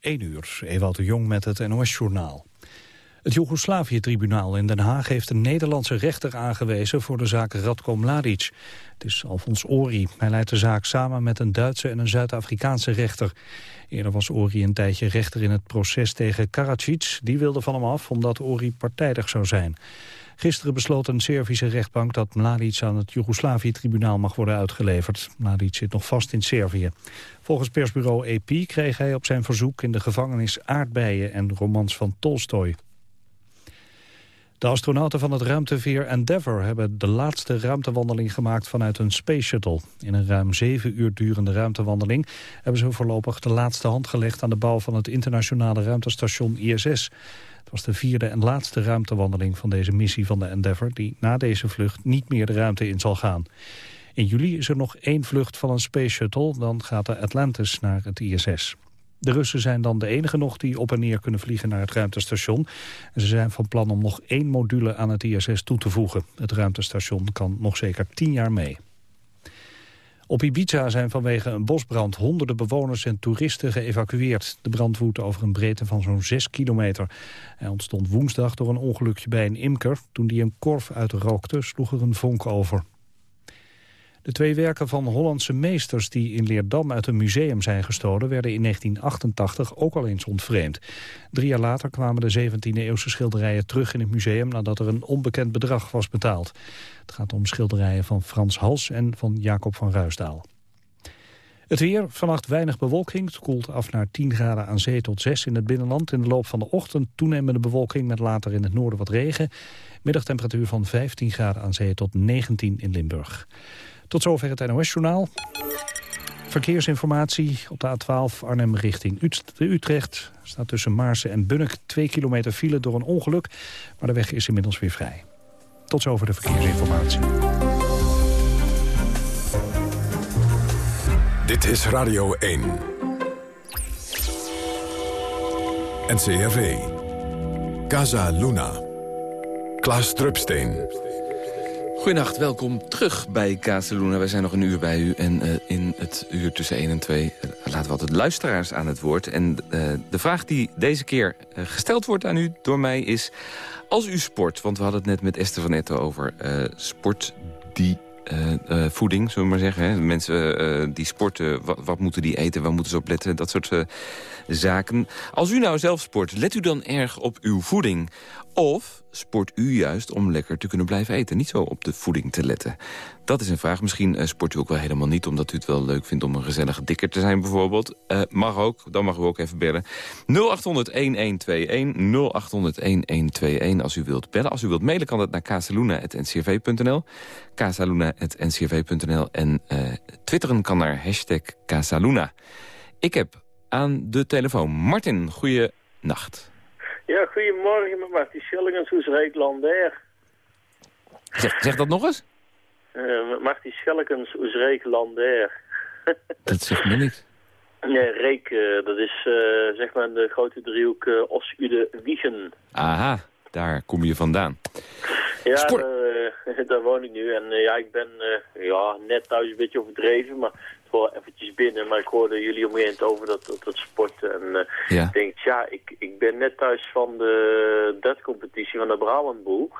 1 uur, Ewout de Jong met het NOS-journaal. Het Joegoslavië-tribunaal in Den Haag heeft een Nederlandse rechter aangewezen voor de zaak Radko Mladic. Het is Alfons Ori. Hij leidt de zaak samen met een Duitse en een Zuid-Afrikaanse rechter. Eerder was Ori een tijdje rechter in het proces tegen Karadzic. Die wilde van hem af omdat Ori partijdig zou zijn. Gisteren besloot een Servische rechtbank dat Mladic aan het Joegoslavië-tribunaal mag worden uitgeleverd. Mladic zit nog vast in Servië. Volgens persbureau AP kreeg hij op zijn verzoek in de gevangenis aardbeien en romans van Tolstoy. De astronauten van het ruimteveer Endeavour hebben de laatste ruimtewandeling gemaakt vanuit een Space Shuttle. In een ruim zeven uur durende ruimtewandeling hebben ze voorlopig de laatste hand gelegd aan de bouw van het internationale ruimtestation ISS. Was de vierde en laatste ruimtewandeling van deze missie van de Endeavour... die na deze vlucht niet meer de ruimte in zal gaan. In juli is er nog één vlucht van een Space Shuttle. Dan gaat de Atlantis naar het ISS. De Russen zijn dan de enige nog die op en neer kunnen vliegen naar het ruimtestation. En ze zijn van plan om nog één module aan het ISS toe te voegen. Het ruimtestation kan nog zeker tien jaar mee. Op Ibiza zijn vanwege een bosbrand honderden bewoners en toeristen geëvacueerd. De brand woedt over een breedte van zo'n 6 kilometer. Hij ontstond woensdag door een ongelukje bij een imker. Toen die een korf uitrookte, sloeg er een vonk over. De twee werken van Hollandse meesters die in Leerdam uit een museum zijn gestolen... werden in 1988 ook al eens ontvreemd. Drie jaar later kwamen de 17e-eeuwse schilderijen terug in het museum... nadat er een onbekend bedrag was betaald. Het gaat om schilderijen van Frans Hals en van Jacob van Ruisdaal. Het weer, vannacht weinig bewolking. Het koelt af naar 10 graden aan zee tot 6 in het binnenland. In de loop van de ochtend toenemende bewolking met later in het noorden wat regen. Middagtemperatuur van 15 graden aan zee tot 19 in Limburg. Tot zover het NOS-journaal. Verkeersinformatie op de A12 Arnhem richting Utrecht. Staat tussen Maarsen en Bunnik 2 kilometer file door een ongeluk. Maar de weg is inmiddels weer vrij. Tot zover de verkeersinformatie. Dit is Radio 1. NCRV. Casa Luna. Klaas Drupsteen. Goedenacht, welkom terug bij Casaluna. Wij zijn nog een uur bij u en uh, in het uur tussen 1 en 2 uh, eh, laten we altijd luisteraars aan het woord. En uh, de vraag die deze keer gesteld wordt aan u door mij is... als u sport, want we hadden het net met Esther van Etten over sport die... voeding, zullen we maar zeggen. Hè? Mensen die sporten, wat, wat, moeten die eten, waar moeten ze op letten, dat soort zaken. Als u nou zelf sport, let u dan erg op uw voeding. Of sport u juist om lekker te kunnen blijven eten? Niet zo op de voeding te letten. Dat is een vraag. Misschien uh, sport u ook wel helemaal niet... omdat u het wel leuk vindt om een gezellige dikker te zijn bijvoorbeeld. Uh, mag ook. Dan mag u ook even bellen. 0800-1121. 0800-1121 als u wilt bellen. Als u wilt mailen kan dat naar casaluna.ncrv.nl. casaluna.ncrv.nl. En uh, twitteren kan naar hashtag Casaluna. Ik heb aan de telefoon Martin. Goeie nacht. Ja, goedemorgen met Martin Schellekens, Oesrijk Landair. Zeg, zeg dat nog eens? Uh, Martin Schellekens, Oesrijk Landair. dat zegt me niks. Nee, Reek, uh, dat is uh, zeg maar de grote driehoek uh, Os-Ude Wiegen. Aha, daar kom je vandaan. Ja, Sport... daar woon ik nu. En ja, ik ben ja, net thuis een beetje overdreven, maar wel eventjes binnen, maar ik hoorde jullie het over dat, dat, dat sporten. En uh, ik denk, ja, ik, ik ben net thuis van de dead-competitie van de Brabantboel.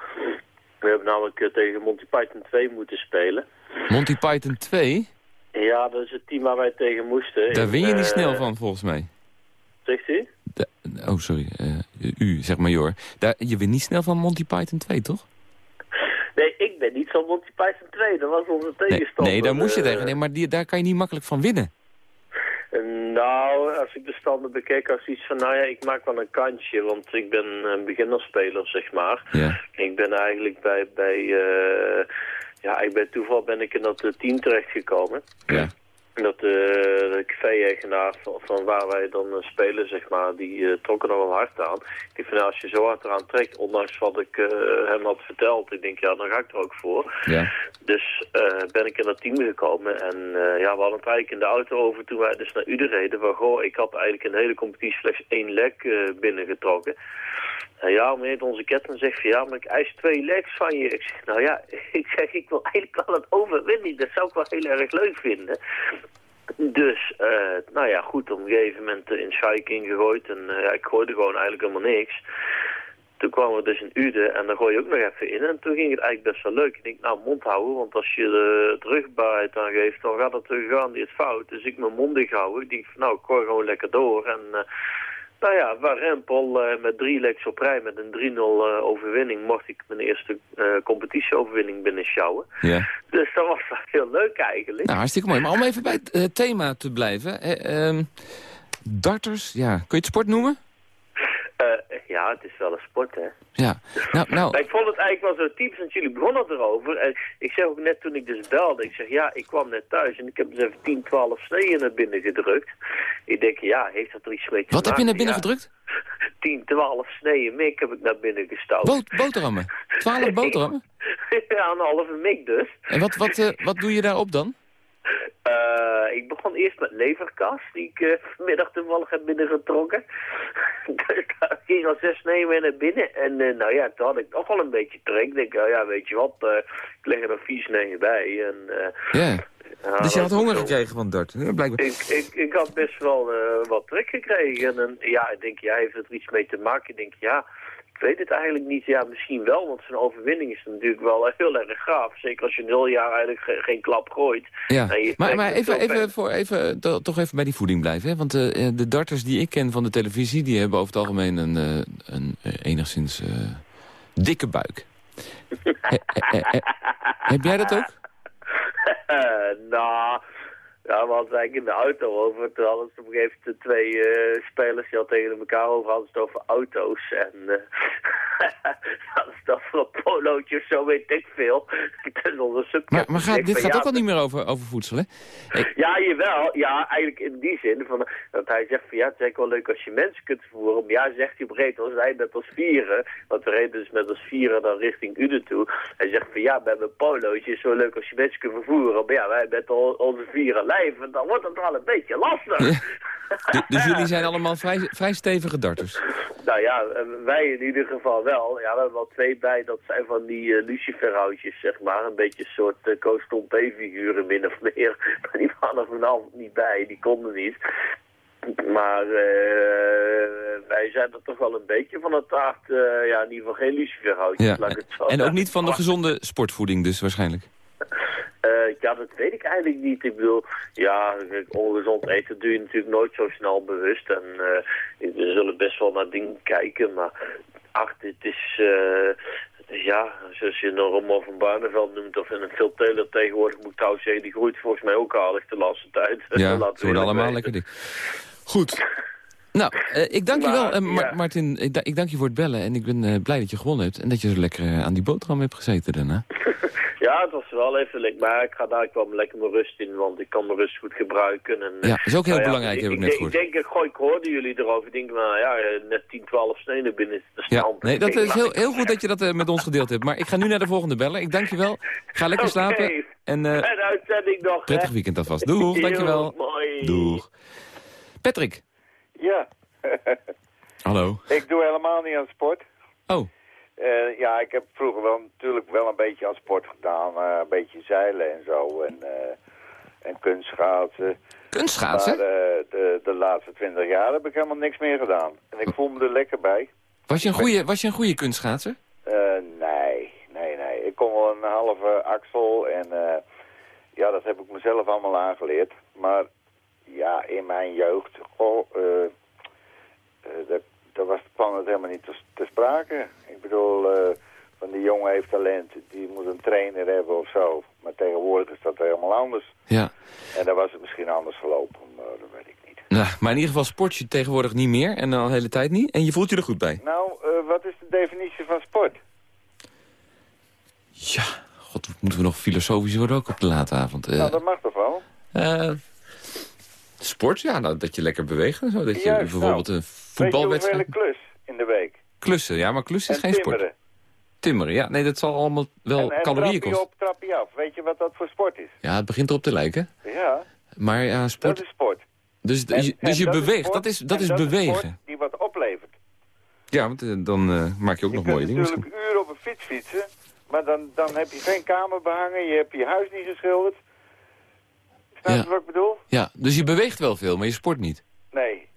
We hebben namelijk uh, tegen Monty Python 2 moeten spelen. Monty Python 2? Ja, dat is het team waar wij tegen moesten. Daar win je niet uh, snel van, volgens mij. Zegt u? Oh, sorry. u, zeg maar, Jor. Daar, je wint niet snel van Monty Python 2, toch? Nee, ik ben niet zo Monty Python 2. Dat was onze tegenstander. Nee, daar moest je tegen. Nee, maar die, daar kan je niet makkelijk van winnen. Nou, als ik de standen bekijk als iets van, nou ja, ik maak wel een kantje, want ik ben een beginnerspeler, zeg maar. Ja. Ik ben eigenlijk bij, bij uh, ja, ik bij toeval ben ik in dat team terechtgekomen. Ja dat uh, de café-eigenaar van, van, waar wij dan spelen, zeg maar, die trok er nog wel hard aan. Ik als je zo hard eraan trekt, ondanks wat ik hem had verteld, ik denk, ja, dan ga ik er ook voor. Ja. Dus ben ik in dat team gekomen en ja, we hadden het eigenlijk in de auto over toen wij dus naar Uden reden. Van, goh, ik had eigenlijk in de hele competitie slechts één lek binnengetrokken. Nou ja, meneer onze ketten zegt van ja, maar ik eis twee legs van je. Ik zeg, nou ja, ik zeg, ik wil eigenlijk wel het overwinning. Dat zou ik wel heel erg leuk vinden. Dus, nou ja, goed, op een gegeven moment in Scheiking gegooid. En ja, ik gooide gewoon eigenlijk helemaal niks. Toen kwamen we dus in Ude en dan gooi je ook nog even in. En toen ging het eigenlijk best wel leuk. Ik denk, nou, mond houden, want als je de terugbaarheid aangeeft, dan gaat het terug die het fout. Dus ik mijn mond dicht houden. Ik denk, nou, ik gooi gewoon lekker door. En uh, nou ja, waar Rempel uh, met drie leks op rij met een 3-0 uh, overwinning, mocht ik mijn eerste competitieoverwinning binnen sjouwen. Ja. Dus dat was heel leuk eigenlijk. Nou, hartstikke mooi. Maar om even bij het thema te blijven. Ehm, darters, ja, kun je het sport noemen? Ja, het is wel een sport, hè. Ja. Nou, nou... ik vond het eigenlijk wel zo typisch, want jullie begonnen erover. En ik zeg ook net toen ik dus belde, ik zeg ja, ik kwam net thuis en ik heb dus even 10, 12 sneeën naar binnen gedrukt. Ik denk, ja, heeft dat er iets mee te Wat heb je naar binnen gedrukt? 10, 12 sneeën mik heb ik naar binnen gestouwd. Bo boterhammen? 12 boterhammen? ja, een halve mik dus. En wat, wat, uh, wat doe je daarop dan? Uh, ik begon eerst met leverkas, die ik uh, vanmiddag toevallig heb binnengetrokken. dus daar ging al zes nemen naar binnen. En uh, nou ja, toen had ik nog wel een beetje trek. Ik denk, oh ja, weet je wat, ik leg er vier sneeën bij. En, ja. dus je had honger gekregen van Dart, blijkbaar. Ik, ik, ik had best wel wat trek gekregen. En ja, ik denk, jij heeft er iets mee te maken. Ik denk, ja, ik weet het eigenlijk niet. Ja, misschien wel, want zijn overwinning is natuurlijk wel heel erg gaaf. Zeker als je nul jaar eigenlijk geen klap gooit. Ja, maar, maar even, even, voor, even toch even bij die voeding blijven. Hè? Want uh, de darters die ik ken van de televisie... die hebben over het algemeen een, een enigszins uh, dikke buik. heb jij dat ook? nou... Ja, we hadden eigenlijk in de auto over. Toen hadden ze op een gegeven moment twee uh, spelers die al tegen elkaar over hadden het over auto's. En uh, hadden ze dat voor een polootje of zo, weet ik veel. maar maar gaat, dit gaat ook al niet meer over, over voedsel, hè? Ja, jawel. Ja, eigenlijk in die zin. Van, dat hij zegt van ja, het is eigenlijk wel leuk als je mensen kunt vervoeren. Maar ja, zegt hij op een gegeven moment, wij met ons vieren. Want we reden dus met ons vieren dan richting Uden toe. Hij zegt van ja, bij mijn polootje is zo leuk als je mensen kunt vervoeren. Maar ja, wij met onze vieren blijven, dan wordt het wel een beetje lastig. dus jullie zijn allemaal vrij, vrij stevige darters? Nou ja, eh, wij in ieder geval wel. Ja, we hebben wel twee bij, dat zijn van die uh, luciferhoutjes, zeg maar. Een beetje een soort uh, Koos figuren min of meer. Maar die waren er vanavond niet bij, die konden niet. Maar uh, wij zijn er toch wel een beetje van het taart. Uh, ja, in ieder geval geen luciferhoutjes, ja. laat ik het zo En ook niet van de gezonde sportvoeding dus waarschijnlijk? Uh, ja, dat weet ik eigenlijk niet. Ik bedoel, ja, ongezond eten doe je natuurlijk nooit zo snel bewust. En uh, we zullen best wel naar dingen kijken, maar ach, dit is... Uh, ja, zoals je een Rommel van Barneveld noemt, of in een Phil Taylor tegenwoordig moet trouwens zeggen, die groeit volgens mij ook aardig de laatste tijd. Ja, het worden allemaal lekker dik. Goed. Nou, uh, ik dank je wel, uh, ja. Martin. Ik, ik, dank je voor het bellen en ik ben uh, blij dat je gewonnen hebt. En dat je zo lekker aan die boterham hebt gezeten daarna. Ja, het was wel even leuk, maar ik ga daar wel lekker mijn rust in, want ik kan mijn rust goed gebruiken. En, ja, dat is ook heel nou belangrijk, ik, heb ik, net gehoord. Ik denk, ik, gooi, ik hoorde jullie erover, ik denk, nou ja, net 10, 12 sneden binnen de stand. Ja, nee, dat is heel, heel goed dat je dat uh, met ons gedeeld hebt. Maar ik ga nu naar de volgende bellen. Ik dank je wel. Ga lekker okay. slapen. En, uh, en uitzending nog, Prettig hè? weekend alvast. Doeg, dankjewel. Mooi. Doeg. Patrick. Ja. Hallo. Ik doe helemaal niet aan sport. Oh. Uh, ja, ik heb vroeger wel natuurlijk wel een beetje aan sport gedaan. Uh, een beetje zeilen en zo. En, uh, en kunstschaatsen. Kunstschaatsen? Maar de, de laatste twintig jaar heb ik helemaal niks meer gedaan. En ik voel me er lekker bij. Was je een goede, was je een goede kunstschaatser? nee, nee, nee. Ik kon wel een halve axel en ja, dat heb ik mezelf allemaal aangeleerd. Maar ja, in mijn jeugd, goh, dat daar was, het helemaal niet te, te sprake. Ik bedoel, uh, van die jongen heeft talent, die moet een trainer hebben of zo. Maar tegenwoordig is dat helemaal anders. Ja. En daar was het misschien anders gelopen, maar dat weet ik niet. Nou, maar in ieder geval sport je tegenwoordig niet meer en al de hele tijd niet. En je voelt je er goed bij. Nou, uh, wat is de definitie van sport? Ja, god, moeten we nog filosofisch worden ook op de late avond. Uh, nou, dat mag toch wel? sport, ja, nou, dat je lekker beweegt en zo. Dat je Juist, bijvoorbeeld nou. een voetbalwedstrijd... Je klus in de week? Klussen, ja, maar klussen is geen timmeren. sport. Timmeren, ja. Nee, dat zal allemaal wel en, en calorieën kosten. op, trapje af. Weet je wat dat voor sport is? Ja, het begint erop te lijken. Ja. Maar ja, sport... Dat is sport. Dus, en, je, dus je dat beweegt, is dat is, dat is dat bewegen. Is die wat oplevert. Ja, want uh, dan uh, maak je ook je nog mooie dingen. Je kunt natuurlijk uren op een fiets fietsen, maar dan, dan heb je geen kamer behangen, je hebt je huis niet geschilderd. Snap je wat ik bedoel? Ja, dus je beweegt wel veel, maar je sport niet? Nee.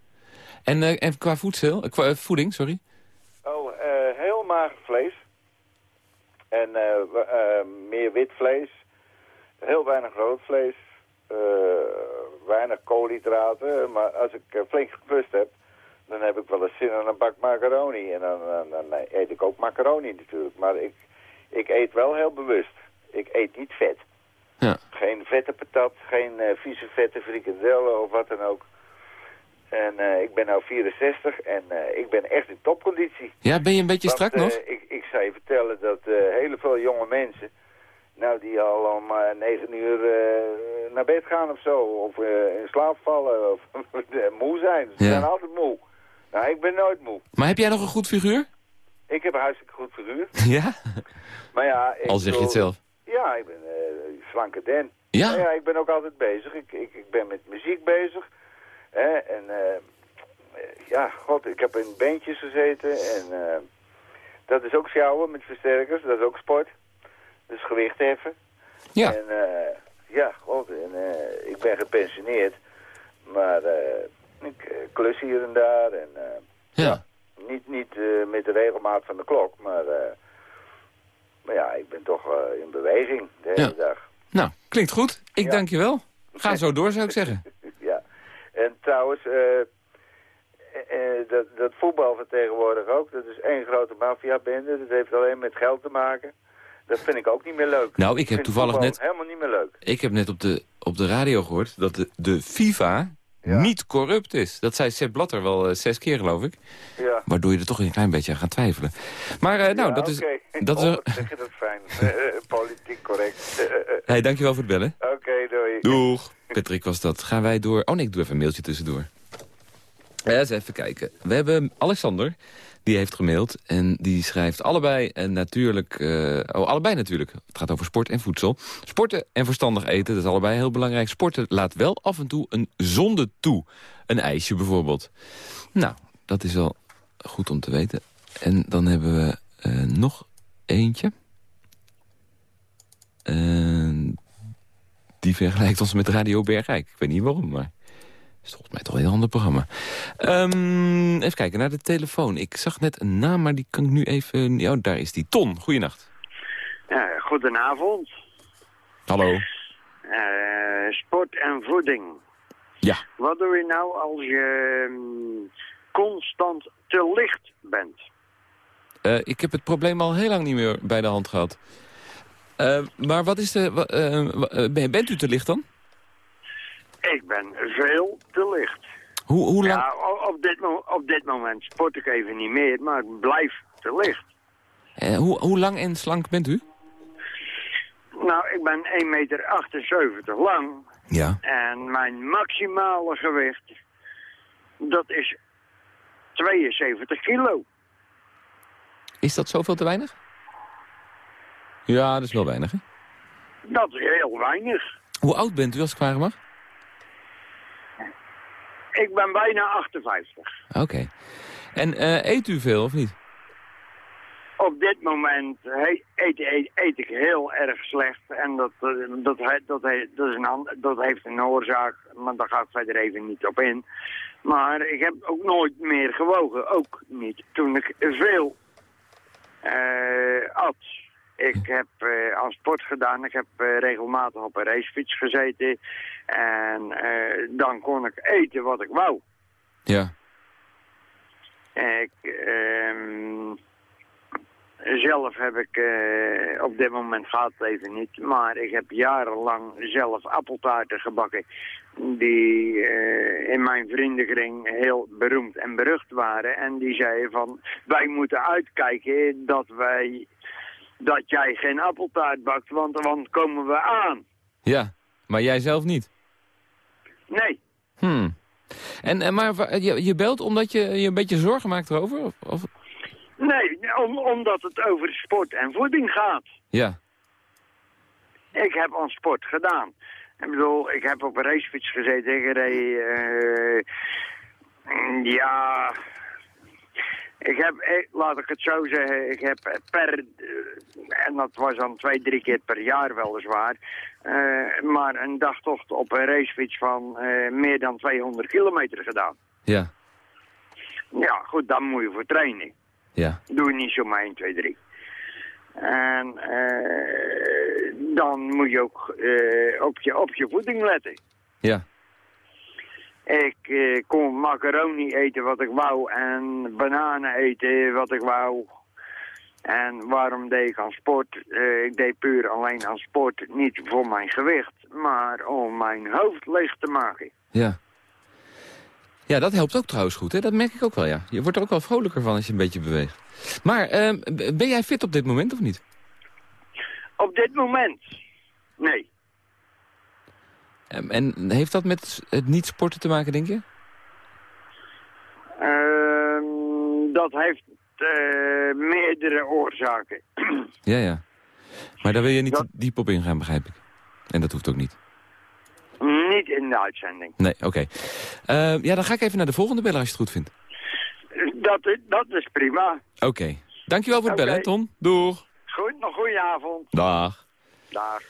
En, uh, en qua voedsel, qua voeding, sorry? Oh, heel mager vlees. En meer wit vlees. Heel weinig rood vlees. weinig koolhydraten. Maar als ik flink gepust heb, dan heb ik wel eens zin in een bak macaroni. En dan, dan, dan, eet ik ook macaroni natuurlijk. Maar ik, ik eet wel heel bewust. Ik eet niet vet. Ja. Geen vette patat, geen uh, vieze vette frikadellen of wat dan ook. En uh, ik ben nu 64 en uh, ik ben echt in topconditie. Ja, ben je een beetje strak nog? ik, ik zou je vertellen dat hele veel jonge mensen... Nou, die al om negen uur naar bed gaan of zo. Of in slaap vallen. Of moe zijn. Ze zijn altijd moe. Nou, ik ben nooit moe. Maar heb jij nog een goed figuur? Ik heb een hartstikke goed figuur. Ja? Maar ja... Ik Al zeg je het zelf. Ja, ik ben uh, slanke den. Ja? Maar ja, ik ben ook altijd bezig. Ik, ik, ik ben met muziek bezig. Hè? En uh, ja, god, ik heb in bandjes gezeten. En uh, dat is ook sjouwen met versterkers. Dat is ook sport. Dus gewicht heffen. Ja. En ja, god, en, ik ben gepensioneerd. Maar ik klus hier en daar. En, ja. ja. Niet, niet met de regelmaat van de klok, maar... Maar ja, ik ben toch uh, in beweging de hele ja. dag. Nou, klinkt goed. Ik ja. dank je wel. Ga zo door, zou ik zeggen. En trouwens, uh, uh, dat, dat voetbal van tegenwoordig ook, dat is één grote maffiabende. Dat heeft alleen met geld te maken. Dat vind ik ook niet meer leuk. Nou, ik heb ik toevallig net... helemaal niet meer leuk. Ik heb net op de, op de radio gehoord dat de, de FIFA ja. niet corrupt is. Dat zei Sepp Blatter wel uh, zes keer, geloof ik. Ja. Waardoor je er toch een klein beetje aan gaat twijfelen. Maar uh, nou, ja, dat okay. is... Dat oh, is zeg je dat fijn. uh, politiek correct. hey, dankjewel voor het bellen. Oké, okay, doei. Doeg. Patrick was dat. Gaan wij door... Oh nee, ik doe even een mailtje tussendoor. Ja, eens even kijken. We hebben Alexander, die heeft gemaild. En die schrijft allebei en natuurlijk... Uh, oh, allebei natuurlijk. Het gaat over sport en voedsel. Sporten en verstandig eten, dat is allebei heel belangrijk. Sporten laat wel af en toe een zonde toe. Een ijsje bijvoorbeeld. Nou, dat is wel goed om te weten. En dan hebben we uh, nog eentje. Die vergelijkt ons met Radio Bergrijk. Ik weet niet waarom, maar... is volgens mij toch een heel ander programma. Um, even kijken naar de telefoon. Ik zag net een naam, maar die kan ik nu even... Ja, daar is die. Ton, goeienacht. Ja, goedenavond. Hallo. Uh, sport en voeding. Ja. Wat doe je nou als je um, constant te licht bent? Uh, ik heb het probleem al heel lang niet meer bij de hand gehad. Uh, maar wat is de... Bent u te licht dan? Ik ben veel te licht. Hoe, hoe lang? Ja, op dit, op dit moment sport ik even niet meer, maar ik blijf te licht. hoe, hoe lang en slank bent u? Nou, ik ben 1,78 meter lang. Ja. En mijn maximale gewicht, dat is 72 kilo. Is dat zoveel te weinig? Ja, dat is wel weinig, hè? Dat is heel weinig. Hoe oud bent u, als ik vragen mag? Ik ben bijna 58. Oké. Okay. En uh, eet u veel, of niet? Op dit moment eet, eet, eet ik heel erg slecht. En dat, dat, dat, dat, dat, is een, dat heeft een oorzaak, maar daar ga ik verder even niet op in. Maar ik heb ook nooit meer gewogen. Ook niet toen ik veel uh, at. Ik heb uh, aan sport gedaan. Ik heb uh, regelmatig op een racefiets gezeten. En uh, dan kon ik eten wat ik wou. Ja. Ik, um, zelf heb ik, op dit moment gaat het even niet, maar ik heb jarenlang zelf appeltaarten gebakken. Die in mijn vriendenkring heel beroemd en berucht waren. En die zeiden van, wij moeten uitkijken dat wij dat jij geen appeltaart bakt, want dan komen we aan. Ja, maar jij zelf niet? Nee. Hmm. En, en maar je, je belt omdat je je een beetje zorgen maakt erover? Of, of? Nee, om, omdat het over sport en voeding gaat. Ja. Ik heb aan sport gedaan. Ik bedoel, ik heb op een racefiets gezeten. Ik reed, uh, ja, Ik heb, eh, laat ik het zo zeggen, ik heb per, eh, en dat was dan twee, drie keer per jaar weliswaar, uh, maar een dagtocht op een racefiets van meer dan 200 kilometer gedaan. Ja. Ja, goed, dan moet je voor trainen. Ja. Doe je niet zomaar 1, 2, 3. En dan moet je ook op, je, op je voeding letten. Ja. Ik eh, kon macaroni eten wat ik wou en bananen eten wat ik wou. En waarom deed ik aan sport? Uh, ik deed puur alleen aan sport, niet voor mijn gewicht, maar om mijn hoofd leeg te maken. Ja. Ja, dat helpt ook trouwens goed, hè? Dat merk ik ook wel, ja. Je wordt er ook wel vrolijker van als je een beetje beweegt. Maar uh, ben jij fit op dit moment of niet? Op dit moment? Nee. Ehm, en heeft dat met het niet sporten te maken, denk je? Uh, dat heeft uh, meerdere oorzaken. ja, ja. Maar daar wil je niet dat... diep op ingaan, begrijp ik. En dat hoeft ook niet. Niet in de uitzending. Nee, oké. Okay. Uh, ehm, ja, dan ga ik even naar de volgende bellen als je het goed vindt. Dat, dat is prima. Oké. Okay. Dankjewel voor het okay. bellen, Ton. Doeg. Goed, nog goeie avond. Dag. Dag.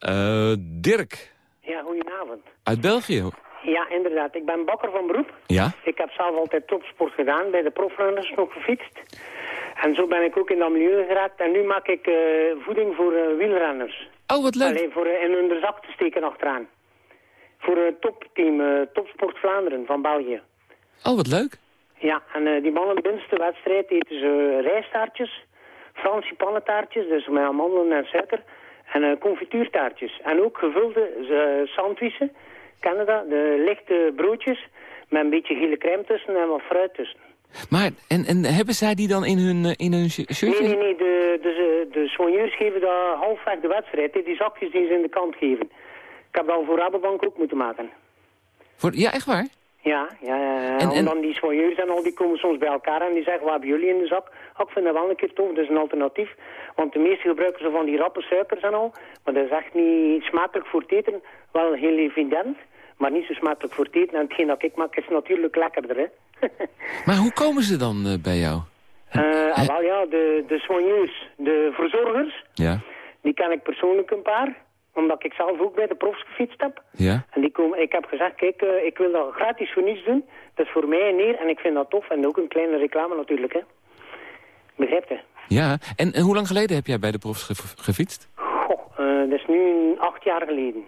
Uh, Dirk. Ja, goedenavond. Uit België? Ja, inderdaad. Ik ben bakker van beroep. Ja? Ik heb zelf altijd topsport gedaan, bij de profrunners nog gefietst. En zo ben ik ook in dat milieu geraakt. En nu maak ik uh, voeding voor uh, wielrenners. Oh, wat leuk. Alleen voor uh, in hun zak te steken achteraan. Voor het topteam, Topsport Vlaanderen van België. Oh, wat leuk. Ja, en die mannen binnen de wedstrijd eten ze rijstaartjes, Franse pannentaartjes, dus met amandelen en suiker. En uh, confituurtaartjes. En ook gevulde sandwichen. Kennen dat? De lichte broodjes met een beetje gele crème tussen en wat fruit tussen. Maar, en, en hebben zij die dan in hun, in hun shirtje? Nee, nee, nee. De, de, de soigneurs geven dat halfweg de wedstrijd. Die zakjes die ze in de kant geven. Ik heb dat voor Rabobank ook moeten maken. Voor, ja, echt waar? Ja, ja, ja. En, en, dan die soigneurs en al, die komen soms bij elkaar en die zeggen, wat hebben jullie in de zak? Ik vind dat wel een keer tof, dat is een alternatief. Want de meeste gebruiken ze van die rappe suikers en al. Maar dat is echt niet smakelijk voor het eten. Wel heel evident, maar niet zo smakelijk voor het eten. En hetgeen dat ik maak is natuurlijk lekkerder, hè. maar hoe komen ze dan uh, bij jou? Uh, wel ja, de, de soigneurs, de verzorgers, ja. die ken ik persoonlijk een paar omdat ik zelf ook bij de profs gefietst heb. Ja. En die komen, ik heb gezegd, kijk, uh, ik wil dat gratis voor niets doen. Dat is voor mij en neer en ik vind dat tof. En ook een kleine reclame natuurlijk, hè. Begrijp je? Ja, en, en hoe lang geleden heb jij bij de profs ge gefietst? Goh, uh, dat is nu acht jaar geleden.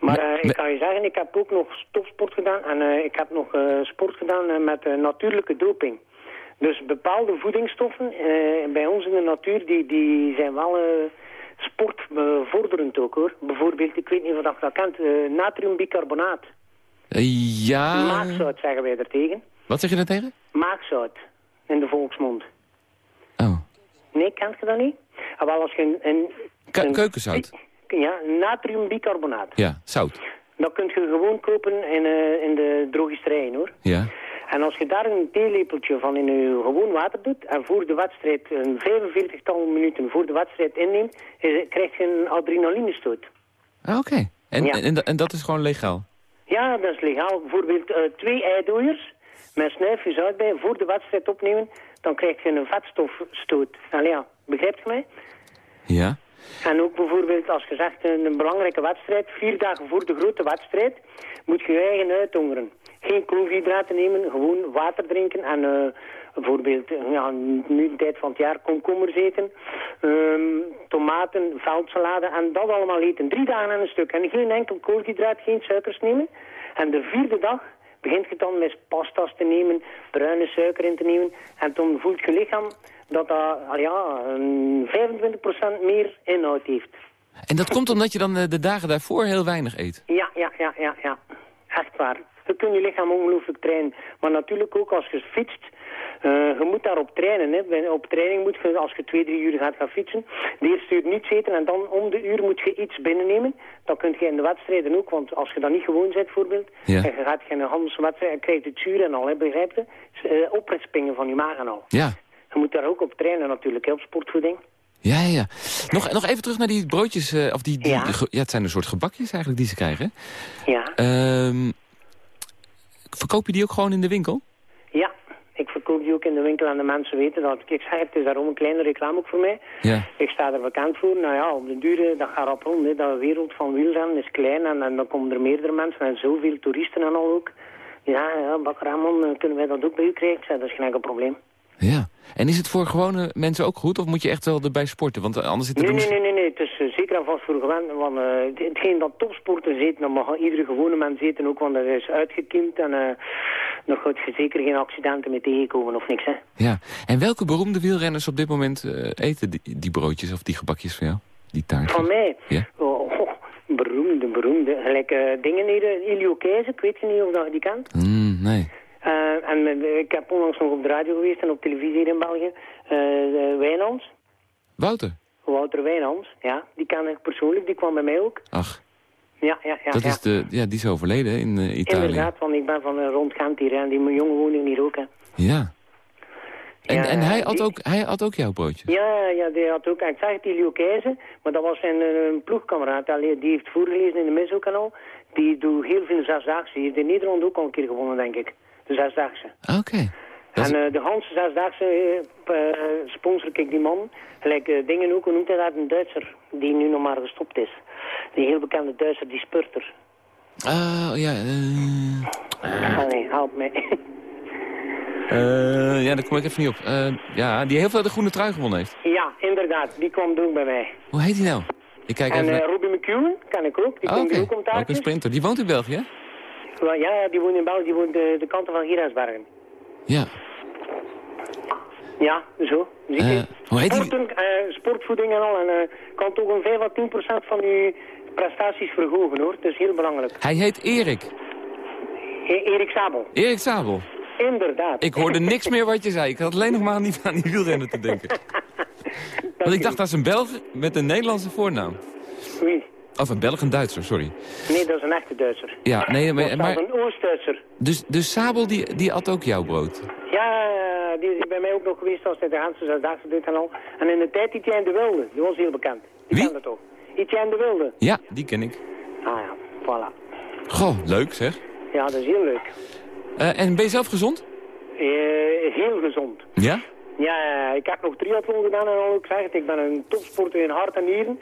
Maar uh, ik kan je zeggen, ik heb ook nog topsport gedaan en uh, ik heb nog uh, sport gedaan met natuurlijke doping. Dus bepaalde voedingsstoffen bij ons in de natuur, die, die zijn wel sportbevorderend ook hoor. Bijvoorbeeld, ik weet niet of je dat kent, natriumbicarbonaat. ja... Maagzout zeggen wij er tegen. Wat zeg je daar tegen? Maagzout, in de volksmond. Oh. Nee, kent je dat niet? Ah, wel, als je een... een, een keukenzout? Ja, natriumbicarbonaat. Ja, zout. Dat kun je gewoon kopen in, uh, in de drogisterij, hoor. Ja. En als je daar een theelepeltje van in je gewoon water doet... en voor de wedstrijd, een 45-tal minuten voor de wedstrijd inneemt... Krijg je een adrenalinestoot. Ah, oké. En, ja. en, en, dat is gewoon legaal? Ja, dat is legaal. Bijvoorbeeld uh, twee eidooiers met snuifjes uit bij voor de wedstrijd opnemen... dan krijg je een vetstofstoot. Allee, ja, begrijpt je mij? Ja. En ook bijvoorbeeld als je zegt een belangrijke wedstrijd, vier dagen voor de grote wedstrijd, moet je je eigen uithongeren. Geen koolhydraten nemen, gewoon water drinken en uh, bijvoorbeeld ja, nu de tijd van het jaar komkommers eten, um, tomaten, veldsalade en dat allemaal eten. Drie dagen aan een stuk en geen enkel koolhydraat, geen suikers nemen. En de vierde dag begint je dan met pasta's te nemen, bruine suiker in te nemen en dan voelt je lichaam dat dat ja, 25% meer inhoud heeft. En dat komt omdat je dan de dagen daarvoor heel weinig eet? Ja, ja, ja, ja, ja. Echt waar. Dan kun je lichaam ongelooflijk trainen. Maar natuurlijk ook als je fietst, uh, je moet daarop trainen. Hè. Op training moet je, als je twee, drie uur gaat gaan fietsen, de eerste uur niet eten en dan om de uur moet je iets binnennemen. Dan kun je in de wedstrijden ook, want als je dat niet gewoon bent bijvoorbeeld, ja. en je gaat geen Hanse wedstrijd en krijgt het zuur en al, hè, begrijp je? Uh, oprispingen van je maag en al. Ja. Je moet daar ook op trainen natuurlijk, hè, op sportvoeding. Ja, ja, ja. Nog, nog even terug naar die broodjes, uh, of die, die ja. ja. het zijn een soort gebakjes eigenlijk die ze krijgen. Ja. Um, verkoop je die ook gewoon in de winkel? Ja, ik, verkoop die ook in de winkel aan de mensen weten. Dat, ik zeg, het is daarom een kleine reclame ook voor mij. Ja. Ik sta er bekend voor. Nou ja, op de duur, dat gaat op rond. Hè. Dat wereld van wielrennen is klein en, en dan komen er meerdere mensen en zoveel toeristen en al ook. Ja, ja Bakker Ramon, kunnen wij dat ook bij u krijgen? Ik zeg, dat is geen enkel probleem. Ja. En is het voor gewone mensen ook goed? Of moet je echt wel erbij sporten? Want anders zit er nee, nee, nee, nee, nee. Het is uh, en vast voor gewend. Want uh, hetgeen dat topsporters eten, dan mag iedere gewone mens eten ook. Want dat is uitgekiemd en uh, nog gaat je zeker geen accidenten mee tegenkomen of niks. Hè. Ja. En welke beroemde wielrenners op dit moment eten die, die, broodjes of die gebakjes van jou? Die taart? Van mij? Ja. Oh, oh, beroemde, beroemde. Gelijk dingen hier, Ilio Keizer. Ik weet je niet of dat je die kent? Mm, nee. Uh, en ik heb onlangs nog op de radio geweest en op televisie hier in België. Uh, Wijnands. Wouter? Wouter Wijnands, ja. Die ken ik persoonlijk, die kwam bij mij ook. Ach. Ja, ja, ja. Dat ja. Is de, ja, die is overleden in uh, Italië. Inderdaad, want ik ben van uh, rond Gent hier en die mijn jongen woning hier ook. Hè. Ja. En, ja, en hij, had ook, hij had ook jouw broodje? Ja, ja, die had ook, ik zag het, Ilio Keizer, maar dat was zijn uh, ploegkameraad. Die heeft voorgelezen in de mis ook en al. Die doet heel veel zesdaagse. Die heeft in Nederland ook al een keer gewonnen, denk ik. De zesdaagse. Oké. Okay. En uh, de Hanse zesdaagse uh, sponsor ik die man. Gelijk uh, dingen ook, hoe noemt hij dat? Een Duitser die nu nog maar gestopt is. Die heel bekende Duitser, die spurter. Ah, oh, ja. Ah, nee, help mij. ja, daar kom ik even niet op. ja, die heel veel de groene trui gewonnen heeft. Ja, inderdaad. Die kwam doen bij mij. Hoe heet die nou? Ik kijk en even naar... Robbie McEwen, ken ik ook. Die oh, komt okay. ook om taartjes. Ook een sprinter. Die woont in België, ja, ja, die woont in België. Die woont de, de kanten van Gierensbergen. Ja. Ja, zo. Zie je? Uh, hoe heet Sporten, uh, sportvoeding en al. En uh, kan toch een 5 à 10 procent van uw prestaties verhogen, hoor. Dat is heel belangrijk. Hij heet Erik. E Erik Sabel. Erik Sabel. Inderdaad. Ik hoorde niks meer wat je zei. Ik had alleen nog maar niet aan die wielrennen te denken. Want ik dacht, dat is een Belg met een Nederlandse voornaam. Wie? Of een Belg, een Duitser, sorry. Nee, dat is een echte Duitser. Ja, nee, maar... Dat maar een Oost-Duitser. dus, dus Sabel, die, die at ook jouw brood? Ja, die is bij mij ook nog geweest als hij de Hanse Zesdaagse deed en al. En in de tijd Etienne de Wilde, die was heel bekend. Die Wie? kende toch? Etienne de Wilde. Ja, die ken ik. Ah ja, voilà. Goh, leuk zeg. Ja, dat is heel leuk. Uh, en ben je zelf gezond? Uh, heel gezond. Ja? Ja, ik heb nog triathlon gedaan en al. Ik zeg het, ik ben een topsporter in hart en nieren.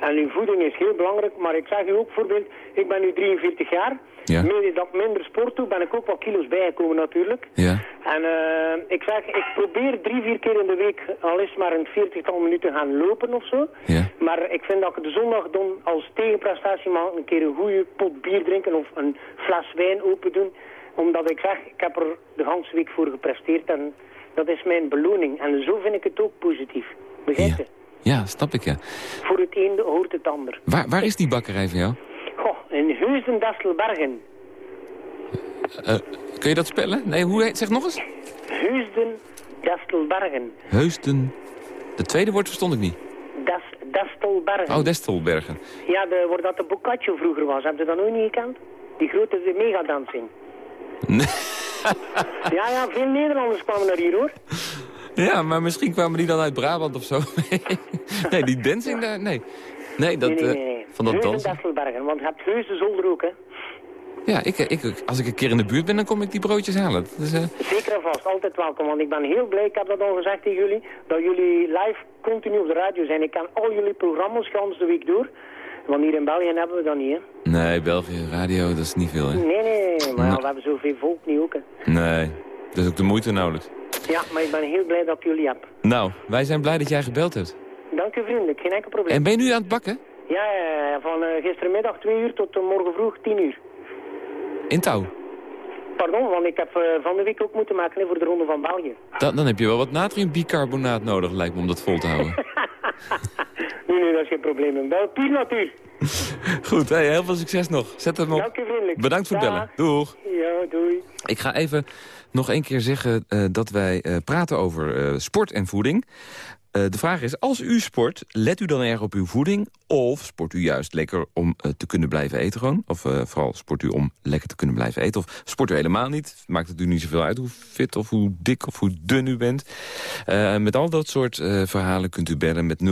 En uw voeding is heel belangrijk, maar ik zeg u ook bijvoorbeeld, ik ben nu 43 jaar. Ja. Dat ik minder sport doe, ben ik ook wat kilo's bijgekomen natuurlijk. Ja. En uh, ik zeg, ik probeer drie, vier keer in de week al eens maar een veertigtal minuten gaan lopen of zo. Ja. Maar ik vind dat ik de zondag dan als tegenprestatie mag een keer een goede pot bier drinken of een fles wijn open doen. Omdat ik zeg, ik heb er de hele week voor gepresteerd en dat is mijn beloning. En zo vind ik het ook positief. Begrijp je? Ja. Ja, snap ik, ja. Voor het een hoort het ander. Waar, waar is die bakkerij van jou? Goh, in Heusden-Dastelbergen. Uh, kun je dat spellen? Nee, hoe heet Zeg nog eens. Heusden-Dastelbergen. Heusden. De tweede woord verstond ik niet. Das, Dastelbergen. Oh, Destelbergen. Ja, de, waar dat de Boccaccio vroeger was. Heb je dat nooit niet gekend? Die grote megadansing. Nee. ja, ja, veel Nederlanders kwamen naar hier, hoor. Ja, maar misschien kwamen die dan uit Brabant of zo. nee, die dancing daar, nee. Nee, dat, nee, nee, nee. Uh, van dat dansen. Dasselbergen, want je hebt heus de zolder ook, hè. Ja, ik, ik, als ik een keer in de buurt ben, dan kom ik die broodjes halen. Dus, uh... Zeker en vast, altijd welkom. Want ik ben heel blij, ik heb dat al gezegd tegen jullie, dat jullie live continu op de radio zijn. Ik kan al jullie programma's gans de week door. Want hier in België hebben we dat niet, hè. Nee, België, radio, dat is niet veel, hè. Nee, nee, nee. Maar ja, we hebben zoveel volk niet ook, hè. Nee, dat is ook de moeite nauwelijks. Ja, maar ik ben heel blij dat ik jullie heb. Nou, wij zijn blij dat jij gebeld hebt. Dank u vriendelijk, geen enkel probleem. En ben je nu aan het bakken? Ja, ja van uh, gistermiddag 2 uur tot uh, morgen vroeg 10 uur. In touw? Pardon, want ik heb uh, van de week ook moeten maken voor de Ronde van België. Dan, dan heb je wel wat natriumbicarbonaat nodig, lijkt me, om dat vol te houden. nee, nee, dat is geen probleem. Wel puur natuur. Goed, hey, heel veel succes nog. Zet het nog. Dank u vriendelijk. Bedankt voor het bellen. Doeg. Ja, doei. Ik ga even nog één keer zeggen uh, dat wij uh, praten over uh, sport en voeding. de vraag is, als u sport, let u dan erg op uw voeding... of sport u juist lekker om te kunnen blijven eten gewoon? Of vooral sport u om lekker te kunnen blijven eten? Of sport u helemaal niet? Maakt het u niet zoveel uit hoe fit of hoe dik of hoe dun u bent? met al dat soort verhalen kunt u bellen met 0800-1121. 0800-1121.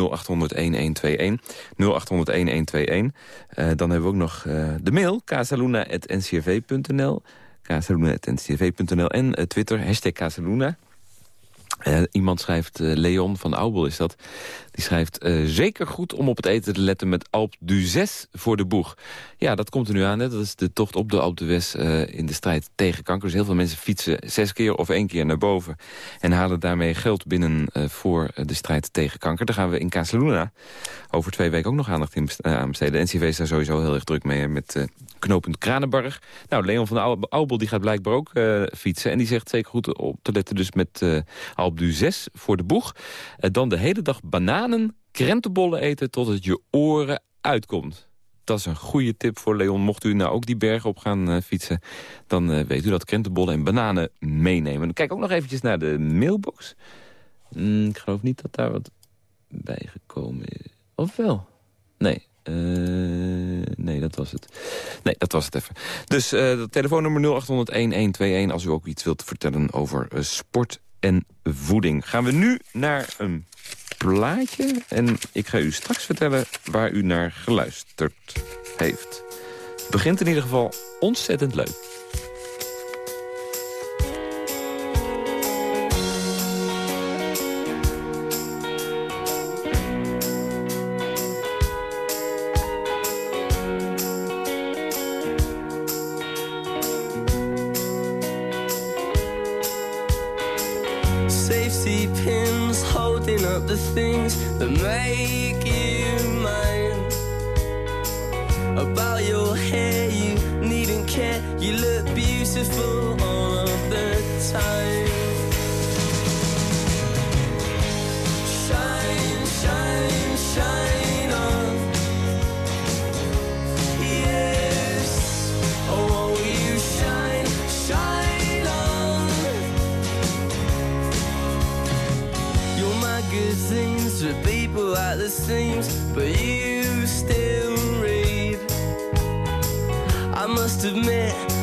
dan hebben we ook nog de mail, casaluna.ncrv.nl casaluna.ncv.nl en eh, Twitter, hashtag Casaluna. Eh, iemand schrijft, eh, Leon van Aubel is dat die schrijft, uh, zeker goed om op het eten te letten met Alp d'Huez voor de boeg. Ja, dat komt er nu aan. Hè? Dat is de tocht op de Alp d'Huez in de strijd tegen kanker. Dus heel veel mensen fietsen zes keer of één keer naar boven... en halen daarmee geld binnen voor de strijd tegen kanker. Daar gaan we in Casaluna over twee weken ook nog aandacht in aan besteden. NCV is daar sowieso heel erg druk mee met knooppunt Kranenbarg. Nou, Leon van Aubel die gaat blijkbaar ook fietsen... en die zegt zeker goed op te letten dus met Alp du 6 voor de boeg. Dan de hele dag bananen, krentenbollen eten tot het je oren uitkomt. Dat is een goede tip voor Leon. Mocht u nou ook die bergen op gaan uh, fietsen... dan uh, weet u dat krentenbollen en bananen meenemen. Kijk ook nog eventjes naar de mailbox. Mm, ik geloof niet dat daar wat bij gekomen is. Of wel? Nee, uh, nee, dat was het. Nee, dat was het even. Dus uh, telefoonnummer 0800-1121 als u ook iets wilt vertellen over sport en voeding. Gaan we nu naar een plaatje. En ik ga u straks vertellen waar u naar geluisterd heeft. Het begint in ieder geval ontzettend leuk. Up the things that make you mine. About your hair, you needn't care. You look beautiful all of the time. it seems, but you still read. I must admit.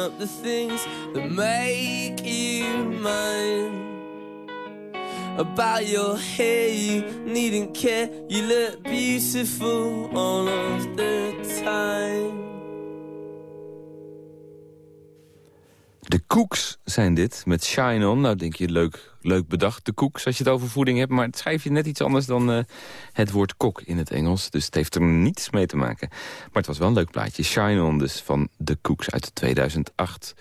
up the things that make you mine. About your hair, you needn't care, you look beautiful all of the time. Cooks zijn dit, met Shine On. Nou denk je, leuk, leuk bedacht, de Cooks, als je het over voeding hebt. Maar het schrijf je net iets anders dan uh, het woord kok in het Engels. Dus het heeft er niets mee te maken. Maar het was wel een leuk plaatje. Shine On dus, van de Cooks uit 2008.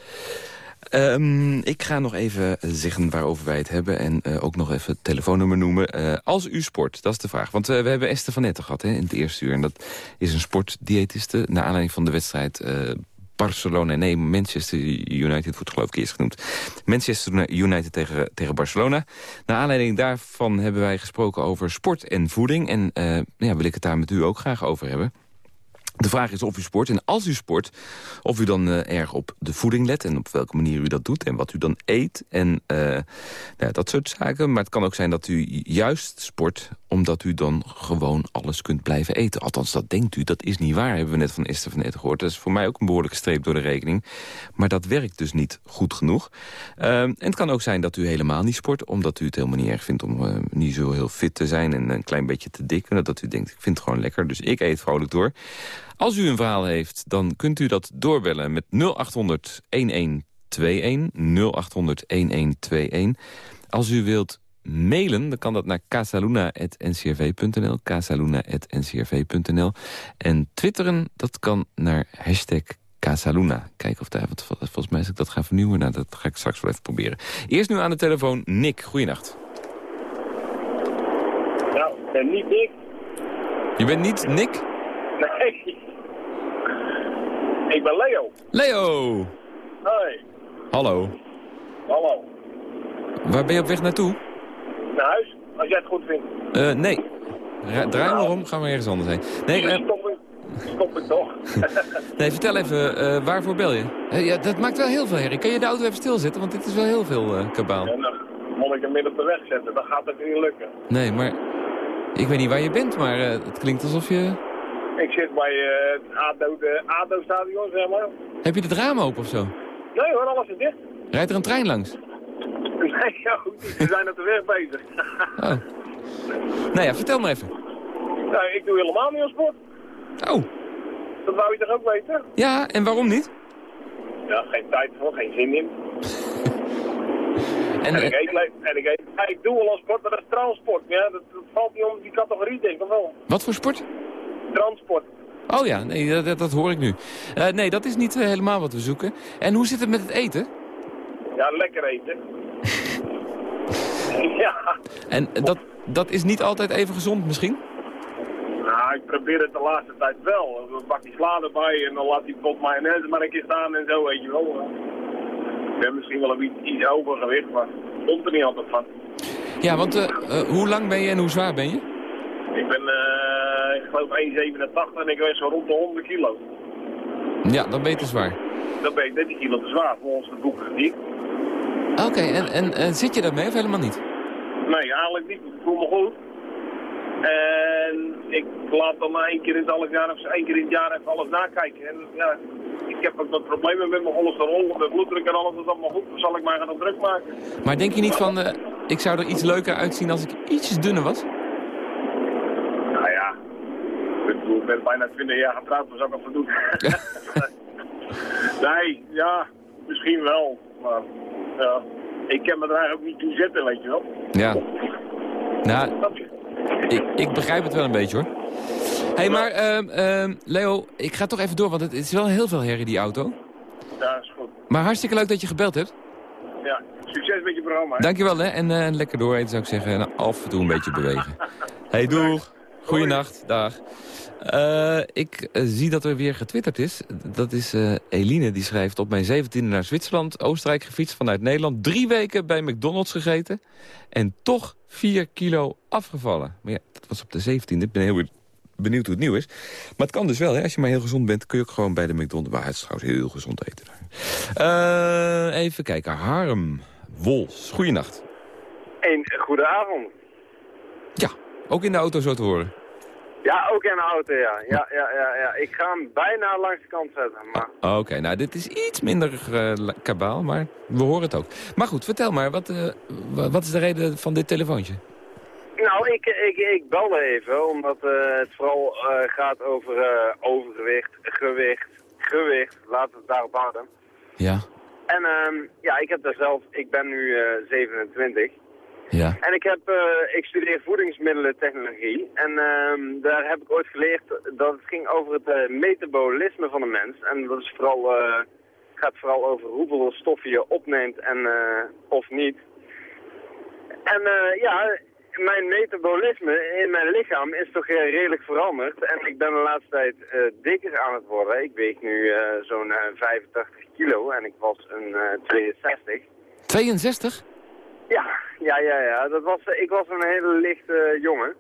Um, ik ga nog even zeggen waarover wij het hebben. En uh, ook nog even het telefoonnummer noemen. Uh, als u sport, dat is de vraag. Want we hebben Esther van Netten gehad hè, in het eerste uur. En dat is een sportdiëtiste. Naar aanleiding van de wedstrijd Barcelona. Nee, Manchester United wordt geloof ik eerst genoemd. Manchester United tegen, tegen Barcelona. Naar aanleiding daarvan hebben wij gesproken over sport en voeding. En uh, ja, wil ik het daar met u ook graag over hebben. De vraag is of u sport. En als u sport, of u dan uh, erg op de voeding let... en op welke manier u dat doet en wat u dan eet. En uh, nou, dat soort zaken. Maar het kan ook zijn dat u juist sport... omdat u dan gewoon alles kunt blijven eten. Althans, dat denkt u. Dat is niet waar, hebben we net van Esther van Eten gehoord. Dat is voor mij ook een behoorlijke streep door de rekening. Maar dat werkt dus niet goed genoeg. Uh, en het kan ook zijn dat u helemaal niet sport... omdat u het helemaal niet erg vindt om niet zo heel fit te zijn... en een klein beetje te dik. En dat u denkt, ik vind het gewoon lekker, dus ik eet vrolijk door... Als u een verhaal heeft, dan kunt u dat doorbellen met 0800 1121. 0800 1121. Als u wilt mailen, dan kan dat naar casaluna.ncrv.nl. casaluna.ncrv.nl. En twitteren, dat kan naar hashtag Casaluna. Kijken of daar, wat, volgens mij als ik dat ga vernieuwen, nou, dat ga ik straks wel even proberen. Eerst nu aan de telefoon Nick. Goeienacht. Nou, ik ben niet Nick. Je bent niet Nick? Nee. Ik ben Leo. Leo! Hoi. Hallo. Hallo. Waar ben je op weg naartoe? Naar huis, als jij het goed vindt. Uh, nee. draai maar om, gaan we ergens anders heen. Nee, uh... stop, stop ik toch. nee, vertel even, uh, waarvoor bel je? ja, dat maakt wel heel veel herrie. Kan je de auto even stilzetten? Want dit is wel heel veel kabaal. Ja, dan moet ik hem midden op de weg zetten. Dan gaat het niet lukken. Nee, maar... Ik weet niet waar je bent, maar het klinkt alsof je... Ik zit bij het uh, ADO-stadion, zeg maar. Heb je het raam open of zo? Nee hoor, alles is dicht. Rijdt er een trein langs? Nee, ja goed, we zijn op de weg bezig. oh. Nou ja, vertel me even. Nou, ik doe helemaal niet aan sport. Oh. Dat wou je toch ook weten? Ja, en waarom niet? Ja, geen tijd voor, geen zin in. en, en, ik eet, en ik eet, ja, ik doe wel aan sport, maar dat is transport. Ja, dat, dat valt niet om die categorie, denk ik wel. Wat voor sport? Transport. Oh ja, nee, dat, dat hoor ik nu. Uh, nee, dat is niet uh, helemaal wat we zoeken. En hoe zit het met het eten? Ja, lekker eten. ja. En dat, dat is niet altijd even gezond misschien? Nou, ik probeer het de laatste tijd wel. Een bakje sla erbij en dan laat die pot mayonaise maar een keer staan en zo, weet je wel. Ik ben misschien wel een iets, iets overgewicht, maar komt er niet altijd van. Ja, want uh, hoe lang ben je en hoe zwaar ben je? Ik ben ik geloof 1,87 en ik weeg zo rond de 100 kilo. Ja, dan ben je te zwaar. Dan ben ik 30 kilo te zwaar volgens het boek niet. Oké, en, en, en zit je daarmee of helemaal niet? Nee, eigenlijk niet. Ik voel me goed. En ik laat dan één keer in het half jaar of één keer in het jaar even alles nakijken. En ja, ik heb ook wat problemen met mijn cholesterol, mijn bloeddruk en alles is allemaal goed. Dan zal ik mij gaan op druk maken. Maar denk je niet van, uh, ik zou er iets leuker uitzien als ik ietsjes dunner was? Ik ben bijna 20 jaar getrouwd, wat zou ik ervoor doen? nee, ja, misschien wel. Maar ja, ik kan me er eigenlijk ook niet toe zetten, weet je wel. Ja. Nou, ik, ik begrijp het wel een beetje hoor. Hé, hey, maar uh, Leo, ik ga toch even door, want het is wel heel veel herrie, die auto. Ja, is goed. Maar hartstikke leuk dat je gebeld hebt. Ja, succes met je programma. Hè? Dankjewel hè, en uh, lekker dooreten zou ik zeggen. En af en toe een beetje bewegen. hey, doeg. Goeienacht, dag. Uh, ik uh, zie dat er weer getwitterd is. Dat is uh, Eline, die schrijft op mijn 17e naar Zwitserland, Oostenrijk gefietst vanuit Nederland. Drie weken bij McDonald's gegeten en toch 4 kilo afgevallen. Maar ja, dat was op de 17e. Ik ben heel benieuwd hoe het nieuw is. Maar het kan dus wel, hè? als je maar heel gezond bent, kun je ook gewoon bij de McDonald's... Maar het is trouwens heel gezond eten. even kijken, Harm Wols, goeienacht. Een goede avond. Ja, ook in de auto zo te horen. Ja, ook in de auto, ja. Ja, ja, ja, ja. Ik ga hem bijna langs de kant zetten. Maar... Oké, nou dit is iets minder uh, kabaal, maar we horen het ook. Maar goed, vertel maar, wat, uh, wat is de reden van dit telefoontje? Nou, ik, ik, ik belde even, omdat uh, het vooral gaat over overgewicht, gewicht, gewicht. Laten we het daarop houden. Ja. En um, ja, ik heb daar zelf, ik ben nu 27. Ja. En ik, heb, uh, ik studeer voedingsmiddelentechnologie. En uh, daar heb ik ooit geleerd dat het ging over het uh, metabolisme van de mens. En dat is vooral, uh, gaat vooral over hoeveel stoffen je opneemt en of niet. En ja, mijn metabolisme in mijn lichaam is toch redelijk veranderd. En ik ben de laatste tijd dikker aan het worden. Ik weeg nu zo'n 85 kilo en ik was een 62. 62? Ja, ja, ja, ja. Dat was, ik was een hele lichte jongen.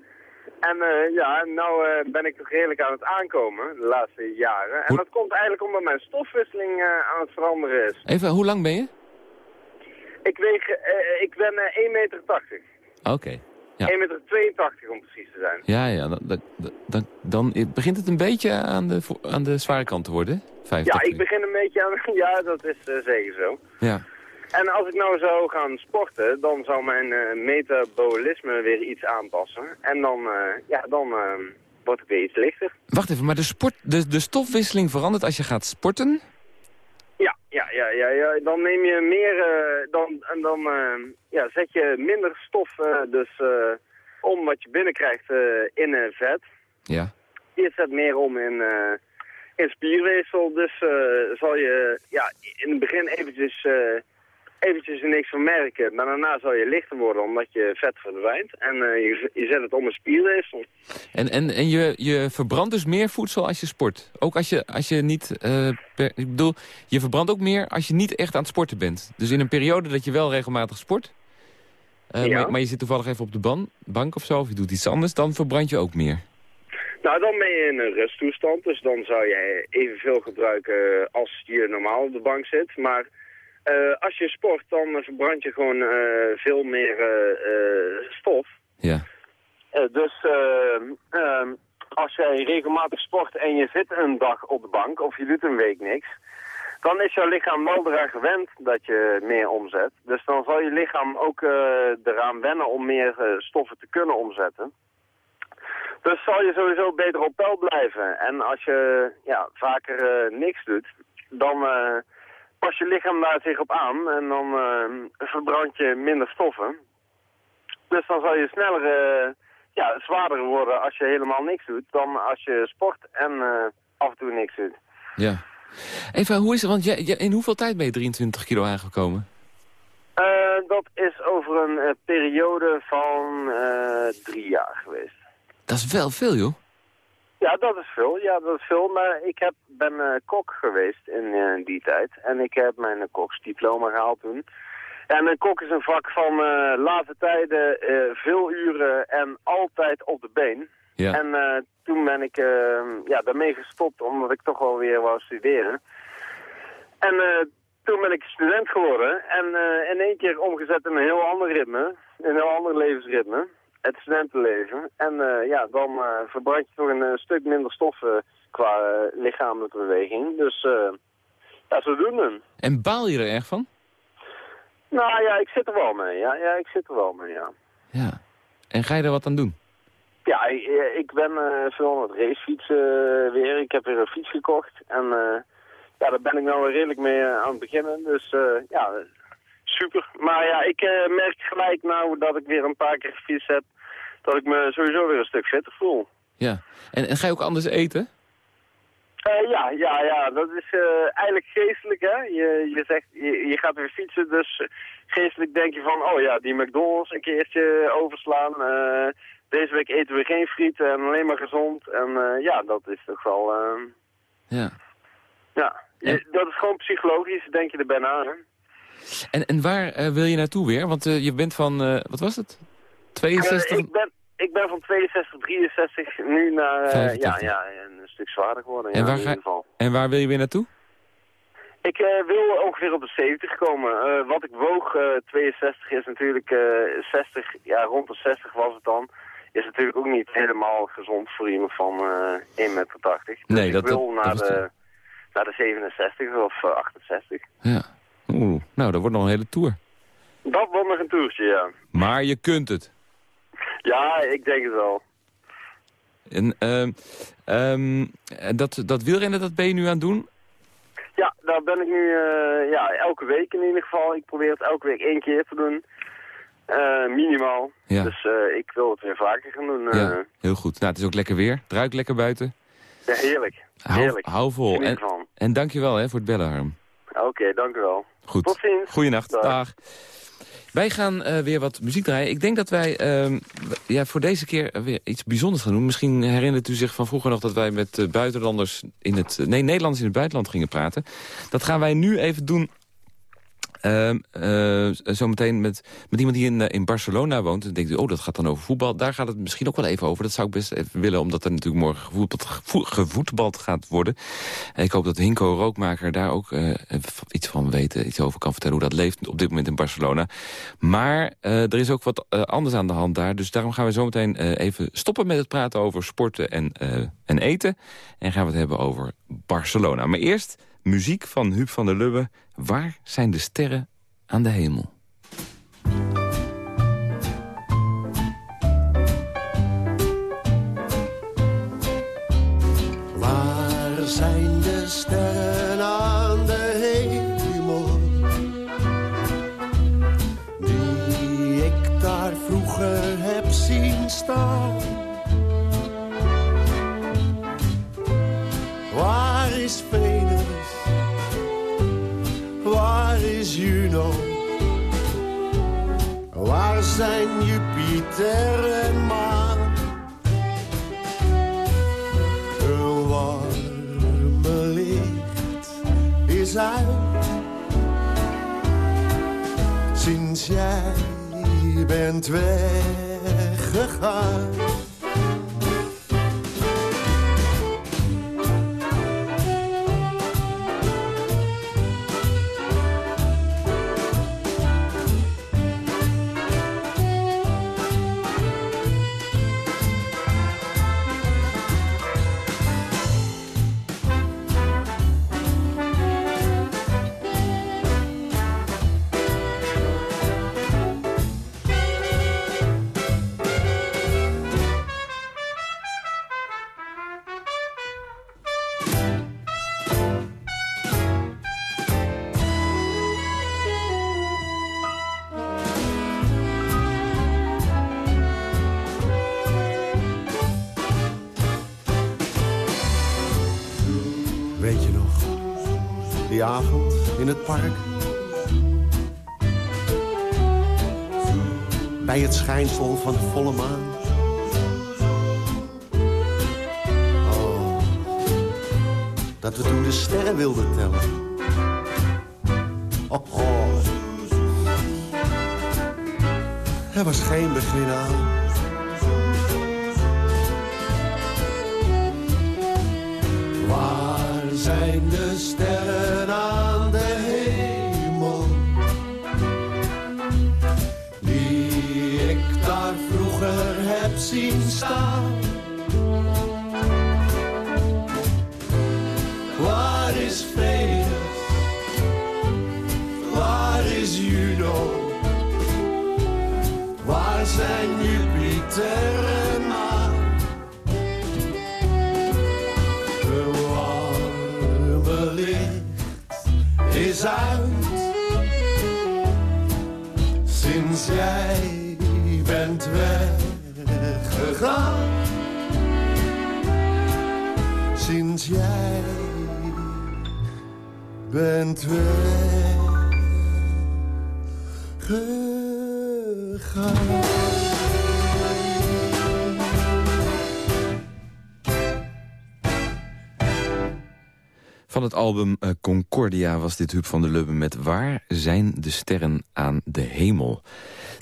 En uh, ja, nou uh, ben ik toch redelijk aan het aankomen de laatste jaren. En dat komt eigenlijk omdat mijn stofwisseling uh, aan het veranderen is. Even, hoe lang ben je? Ik, weeg, ik ben 1,80 meter. Oké. Okay. Ja. 1,82 meter om precies te zijn. Ja, ja dan, dan, dan, begint het een beetje aan de, aan de zware kant te worden, 85. Ja, ik begin een beetje aan... Ja, dat is zeker zo. Ja. En als ik nou zou gaan sporten, dan zou mijn uh, metabolisme weer iets aanpassen. En dan, uh, ja, dan uh, word ik weer iets lichter. Wacht even, maar de, sport, de, de stofwisseling verandert als je gaat sporten? Ja, ja, ja, ja, ja. dan neem je meer, dan, en dan ja, zet je minder stof dus, om wat je binnenkrijgt in vet. Ja. Je zet meer om in, in spierweefsel, dus zal je ja, in het begin eventjes eventjes niks van merken. Maar daarna zal je lichter worden omdat je vet verdwijnt. En uh, je, je, zet het om een spierweefsel. En, en, en je, je verbrandt dus meer voedsel als je sport? Ook als je, als je niet... Uh, ik bedoel, je verbrandt ook meer als je niet echt aan het sporten bent. Dus in een periode dat je wel regelmatig sport... Uh, ja. maar, maar, je zit toevallig even op de ban, bank of zo, of je doet iets anders... dan verbrand je ook meer. Nou, dan ben je in een rusttoestand. Dus dan zou je evenveel gebruiken als je normaal op de bank zit. Maar uh, als je sport, dan verbrand je gewoon uh, veel meer uh, stof. Ja. dus ehm, als jij regelmatig sport en je zit een dag op de bank of je doet een week niks... dan is jouw lichaam wel eraan gewend dat je meer omzet. Dus dan zal je lichaam ook eraan wennen om meer stoffen te kunnen omzetten. Dus zal je sowieso beter op peil blijven. En als je ja, vaker niks doet, dan pas je lichaam daar zich op aan en dan uh, verbrand je minder stoffen. Dus dan zal je sneller, uh, ja, zwaarder worden als je helemaal niks doet dan als je sport en uh, af en toe niks doet. Ja. Even, hoe is het, want jij, in hoeveel tijd ben je 23 kilo aangekomen? dat is over een periode van drie jaar geweest. Dat is wel veel, joh. Ja, dat is veel. Ja, dat is veel. Maar ik heb, ben uh, kok geweest in uh, die tijd. En ik heb mijn koksdiploma gehaald toen. En een kok is een vak van late tijden, veel uren en altijd op de been. Ja. En toen ben ik ja, daarmee gestopt omdat ik toch wel weer wou studeren. En toen ben ik student geworden en in één keer omgezet in een heel ander ritme. Een heel ander levensritme het studentenleven. En uh, ja, dan uh, verbrand je toch een uh, stuk minder stoffen qua lichamelijke beweging. Dus ja, zo doen we. En baal je er erg van? Nou ja, ik zit er wel mee. Ja, ja ik zit er wel mee, ja. Ja. En ga je er wat aan doen? Ja, ik, ik ben veel aan het racefietsen weer. Ik heb weer een fiets gekocht. En ja, daar ben ik nou weer redelijk mee aan het beginnen. Dus ja, super. Maar ja, ik uh, merk gelijk nou dat ik weer een paar keer gefietst heb... dat ik me sowieso weer een stuk fitter voel. Ja. En, en ga je ook anders eten? Uh, ja, ja, ja, dat is uh, eigenlijk geestelijk, hè. Je, je zegt, je, je gaat weer fietsen, dus geestelijk denk je van... oh ja, die McDonald's een keertje overslaan. deze week eten we geen frieten en alleen maar gezond. En ja, dat is toch wel... ja. Ja, je, dat is gewoon psychologisch, denk je er bijna aan, hè. En, en waar uh, wil je naartoe weer? Want uh, je bent van, uh, wat was het? 62? ik, ben, ik ben van 62, 63 nu naar ja, ja, een stuk zwaarder geworden. En, ja, waar, in ieder geval. en waar wil je weer naartoe? Ik wil ongeveer op de 70 komen. wat ik woog, 62 is natuurlijk 60, ja rond de 60 was het dan is natuurlijk ook niet helemaal gezond voor iemand van uh, 1,80 meter. Dus nee, dat, ik wil dat, naar, de, naar de 67 of uh, 68. Ja. Oeh, nou, dat wordt nog een hele tour. Dat wordt nog een toertje, ja. Maar je kunt het. Ja, ik denk het wel. En uh, um, dat, dat wielrennen, dat ben je nu aan het doen? Ja, daar ben ik nu uh, ja, elke week in ieder geval. Ik probeer het elke week één keer te doen. Uh, minimaal. Ja. Dus uh, ik wil het weer vaker gaan doen. Ja, heel goed. Nou, het is ook lekker weer. Het ruikt lekker buiten. Ja, heerlijk. heerlijk. Hou, hou vol. En, en dankjewel hè, voor het bellen, Harm. Oké, okay, dank u wel. Goed. Tot ziens. Goeienacht. Dag. Dag. Wij gaan uh, weer wat muziek draaien. Ik denk dat wij uh, ja, voor deze keer weer iets bijzonders gaan doen. Misschien herinnert u zich van vroeger nog dat wij met uh, buitenlanders in het... nee, Nederlanders in het buitenland gingen praten. Dat gaan wij nu even doen Uh, zometeen met, met iemand die in, in Barcelona woont. Dan denkt u, oh, dat gaat dan over voetbal. Daar gaat het misschien ook wel even over. Dat zou ik best even willen, omdat er natuurlijk morgen gevoetbald, gaat worden. En ik hoop dat Hinko Rookmaker daar ook uh, iets van weet, iets over kan vertellen... hoe dat leeft op dit moment in Barcelona. Maar er is ook wat anders aan de hand daar. Dus daarom gaan we zometeen even stoppen met het praten over sporten en, en eten. En gaan we het hebben over Barcelona. Maar eerst muziek van Huub van der Lubbe. Waar zijn de sterren aan de hemel? Zijn Jupiter en Maan? Een warme licht is uit. Sinds jij bent weggegaan. Die in het park? Bij het schijnsel van de volle maan. Oh, dat we toen de sterren wilden tellen. Oh, oh. Er was geen begin aan. Van het album eh, Concordia was dit Huub van der Lubbe met Waar zijn de sterren aan de hemel?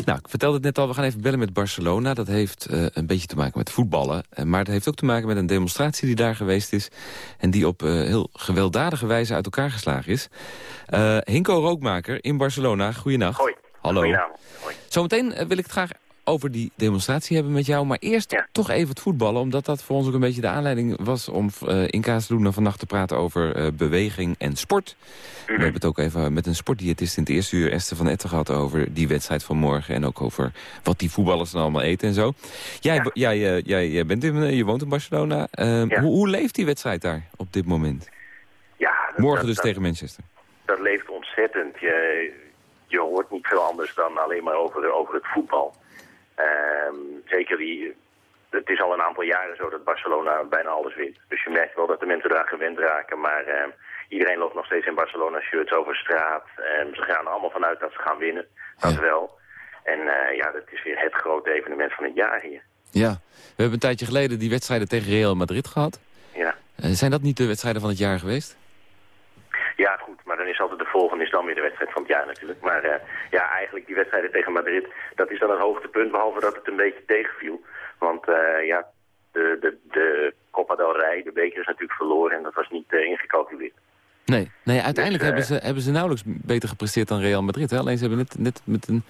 Nou, ik vertelde het net al, we gaan even bellen met Barcelona. Dat heeft eh, een beetje te maken met voetballen. eh, maar het heeft ook te maken met een demonstratie die daar geweest is... en die op heel gewelddadige wijze uit elkaar geslagen is. Hinko Rookmaker in Barcelona, goeienacht. Hoi. Hallo. Goedenavond. Hoi. Zometeen wil ik het graag over die demonstratie hebben met jou. Maar eerst toch even het voetballen. Omdat dat voor ons ook een beetje de aanleiding was... om eh, in Kaasloenen vannacht te praten over eh, beweging en sport. We hebben het ook even met een sportdiëtist in het eerste uur... Esther van Etten gehad over die wedstrijd van morgen... en ook over wat die voetballers dan allemaal eten en zo. Jij, jij, eh, jij, jij bent in, je woont in Barcelona. Hoe, hoe leeft die wedstrijd daar op dit moment? Ja, dat- Morgen dat- dus dat- tegen Manchester. Dat leeft ontzettend. Je, je hoort niet veel anders dan alleen maar over, over het voetbal. Ehm, zeker die... Het is al een aantal jaren zo dat Barcelona bijna alles wint. Dus je merkt wel dat de mensen daar gewend raken. Maar ehm, iedereen loopt nog steeds in Barcelona-shirts over straat. Ehm, ze gaan er allemaal vanuit dat ze gaan winnen. Dat wel. En eh, ja, dat is weer het grote evenement van het jaar hier. Ja, we hebben een tijdje geleden die wedstrijden tegen Real Madrid gehad. Ja. Eh, zijn dat niet de wedstrijden van het jaar geweest? Dan is altijd de volgende is dan weer de wedstrijd van het jaar natuurlijk. Maar ja, eigenlijk die wedstrijden tegen Madrid, dat is dan het hoogtepunt, behalve dat het een beetje tegenviel. Want ja, de, de, de Copa del Rey, de beker is natuurlijk verloren en dat was niet ingecalculeerd. Nee, nee uiteindelijk dus, hebben, ze, hebben ze nauwelijks beter gepresteerd dan Real Madrid. Hè? Alleen ze hebben net, net met een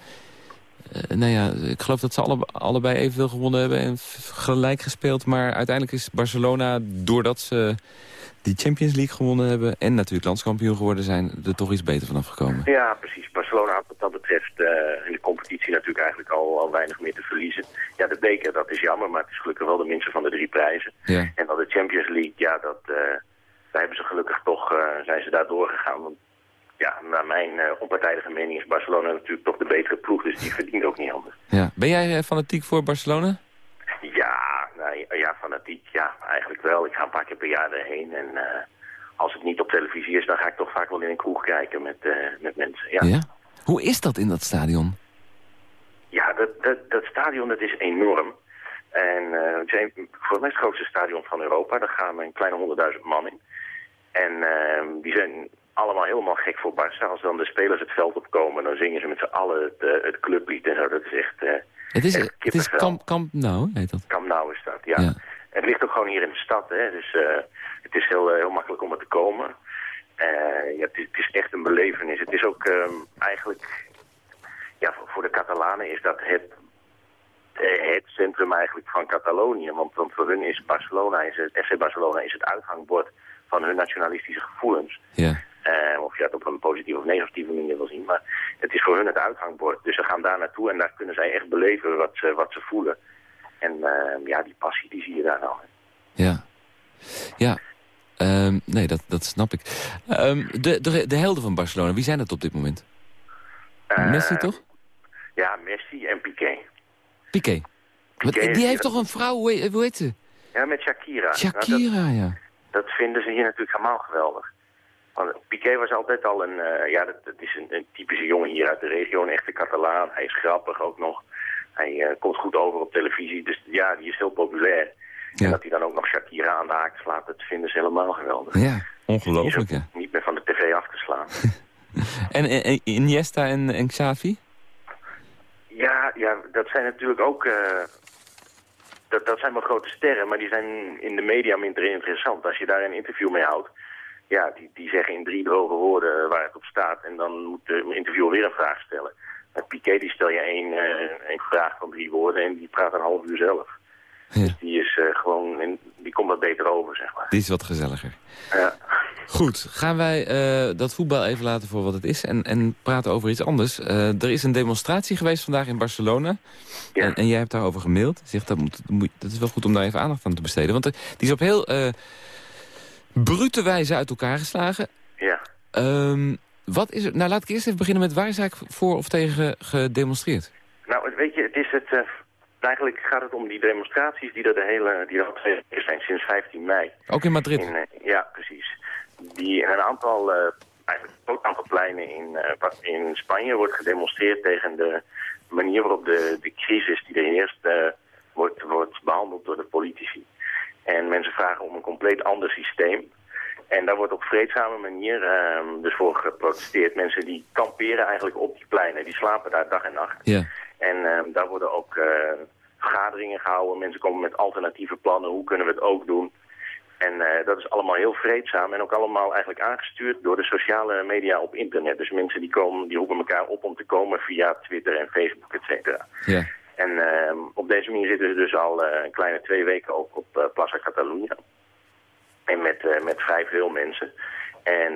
uh, nou ja, ik geloof dat ze alle, allebei evenveel gewonnen hebben en gelijk gespeeld. Maar uiteindelijk is Barcelona, doordat ze die Champions League gewonnen hebben... en natuurlijk landskampioen geworden zijn, er toch iets beter vanaf gekomen. Ja, precies. Barcelona had wat dat betreft uh, in de competitie natuurlijk eigenlijk al, al weinig meer te verliezen. Ja, de beker, dat is jammer, maar het is gelukkig wel de minste van de drie prijzen. Ja. En dan de Champions League, ja, dat, uh, daar hebben ze gelukkig toch, zijn ze daar doorgegaan. Want ja, naar mijn onpartijdige mening is Barcelona natuurlijk toch de betere ploeg, dus die verdient ook niet anders. Ja. Ben jij fanatiek voor Barcelona? Ja, ja, fanatiek, ja, eigenlijk wel. Ik ga een paar keer per jaar erheen en uh, als het niet op televisie is, dan ga ik toch vaak wel in een kroeg kijken met, met mensen. Ja. ja. Hoe is dat in dat stadion? Ja, dat, dat, dat stadion dat is enorm. En het is voor mij het grootste stadion van Europa. Daar gaan een kleine honderdduizend man in. En die zijn allemaal helemaal gek voor Barça. Als dan de spelers het veld opkomen, dan zingen ze met z'n allen het, uh, het clublied en zo. Dat is echt uh, Het is, het is Camp Nou, heet dat? Camp Nou is dat, ja. Het ligt ook gewoon hier in de stad, hè. Dus uh, het is heel, heel makkelijk om er te komen. ja, het is, het, is, echt een belevenis. Het is ook um, eigenlijk... Ja, voor de Catalanen is dat het het centrum eigenlijk van Catalonië. Want, want voor hun is Barcelona, is het, FC Barcelona is het uithangbord van hun nationalistische gevoelens. Ja. Uh, of je dat op een positieve of negatieve manier wil zien. Maar het is voor hun het uithangbord. Dus ze gaan daar naartoe en daar kunnen zij echt beleven wat ze, wat ze voelen. En uh, ja, die passie die zie je daar nou. Ja. Ja. Um, nee, dat, dat snap ik. Um, de, de, de helden van Barcelona, wie zijn dat op dit moment? Uh, Messi toch? Ja, Messi en Piqué. Piqué. Piqué die heeft toch een vrouw, hoe heet ze? Ja, met Shakira. Shakira, nou, dat, ja. Dat vinden ze hier natuurlijk helemaal geweldig. Piqué was altijd al een, uh, ja, dat, is een, een, typische jongen hier uit de regio, een echte Catalaan. Hij is grappig ook nog. Hij uh, komt goed over op televisie, dus ja, die is heel populair. Ja. En dat hij dan ook nog Shakira aan de haak slaat, dat vinden ze helemaal geweldig. Ja, ongelooflijk, ja. Niet meer van de tv af te slaan. en, en Iniesta en, en Xavi? Ja, ja, dat zijn natuurlijk ook... Uh, dat, dat zijn wel grote sterren, maar die zijn in de media minder interessant. Als je daar een interview mee houdt, ja, die, die zeggen in drie droge woorden waar het op staat. En dan moet de interviewer weer een vraag stellen. Met Piqué die stel je één, uh, één vraag van drie woorden en die praat een half uur zelf. Ja. Dus die is uh, gewoon, die komt wat beter over, zeg maar. Die is wat gezelliger. Ja. Goed, gaan wij uh, dat voetbal even laten voor wat het is en, en praten over iets anders. er is een demonstratie geweest vandaag in Barcelona. Ja. En, en, jij hebt daarover gemaild. Zegt, dat, moet, dat is wel goed om daar even aandacht aan te besteden. Want die is op heel brute wijze uit elkaar geslagen. Ja. Um, wat is er, nou, laat ik eerst even beginnen met waar is eigenlijk voor of tegen gedemonstreerd? Nou, weet je, het is het... Uh, eigenlijk gaat het om die demonstraties die er de hele... die er zijn, sinds 15 mei. Ook in Madrid? In, uh, ja, precies. Die in een aantal... Uh, eigenlijk een aantal pleinen in, in Spanje wordt gedemonstreerd tegen de manier waarop de, de crisis die er heerst wordt, wordt behandeld door de politici. En mensen vragen om een compleet ander systeem. En daar wordt op vreedzame manier um, dus voor geprotesteerd. Mensen die kamperen eigenlijk op die pleinen. Die slapen daar dag en nacht. Ja. En um, daar worden ook uh, vergaderingen gehouden. Mensen komen met alternatieve plannen. Hoe kunnen we het ook doen? En uh, dat is allemaal heel vreedzaam en ook allemaal eigenlijk aangestuurd door de sociale media op internet. Dus mensen die, komen, die roepen elkaar op om te komen via Twitter en Facebook, et cetera. Ja. En uh, op deze manier zitten ze dus al uh, een kleine twee weken ook op uh, Plaza Catalunya. En met, met vrij veel mensen. En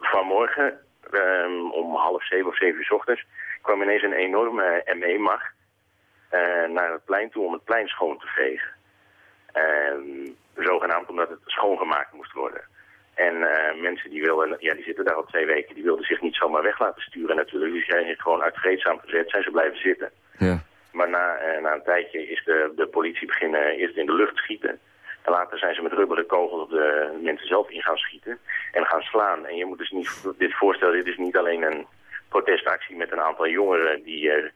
vanmorgen um, om half zeven of zeven uur s ochtends kwam ineens een enorme ME-macht naar het plein toe om het plein schoon te vegen. Um, zogenaamd omdat het schoongemaakt moest worden. En mensen die wilden, ja, die zitten daar al twee weken, die wilden zich niet zomaar weg laten sturen natuurlijk. Die zijn gewoon uit vreedzaam verzet, zijn ze blijven zitten. Ja. Maar na, eh, na een tijdje is de, politie beginnen eerst in de lucht schieten. En later zijn ze met rubberen kogels op de mensen zelf in gaan schieten en gaan slaan. En je moet dus niet dit voorstellen, dit is niet alleen een protestactie met een aantal jongeren die uh,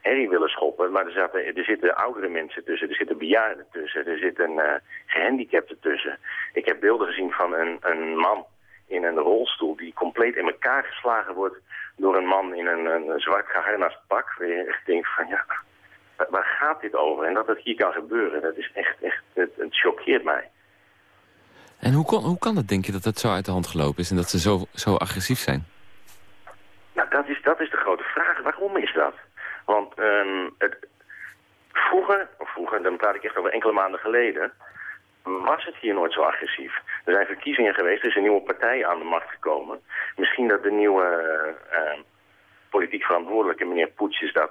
herrie willen schoppen. Maar er, zaten, er zitten oudere mensen tussen, er zitten bejaarden tussen, er zitten uh, gehandicapten tussen. Ik heb beelden gezien van een, een man in een rolstoel die compleet in elkaar geslagen wordt door een man in een, zwart geharnast pak. Echt denkt van ja, waar gaat dit over? En dat het hier kan gebeuren, dat is echt, echt het, het choqueert mij. En hoe, kon, hoe kan het, denk je, dat dat zo uit de hand gelopen is en dat ze zo, zo agressief zijn? Nou, dat is, dat is de grote vraag. Waarom is dat? Want um, het, vroeger, of vroeger, dan praat ik echt over enkele maanden geleden, was het hier nooit zo agressief. Er zijn verkiezingen geweest, er is een nieuwe partij aan de macht gekomen. Misschien dat de nieuwe uh, politiek verantwoordelijke, meneer Poets, dat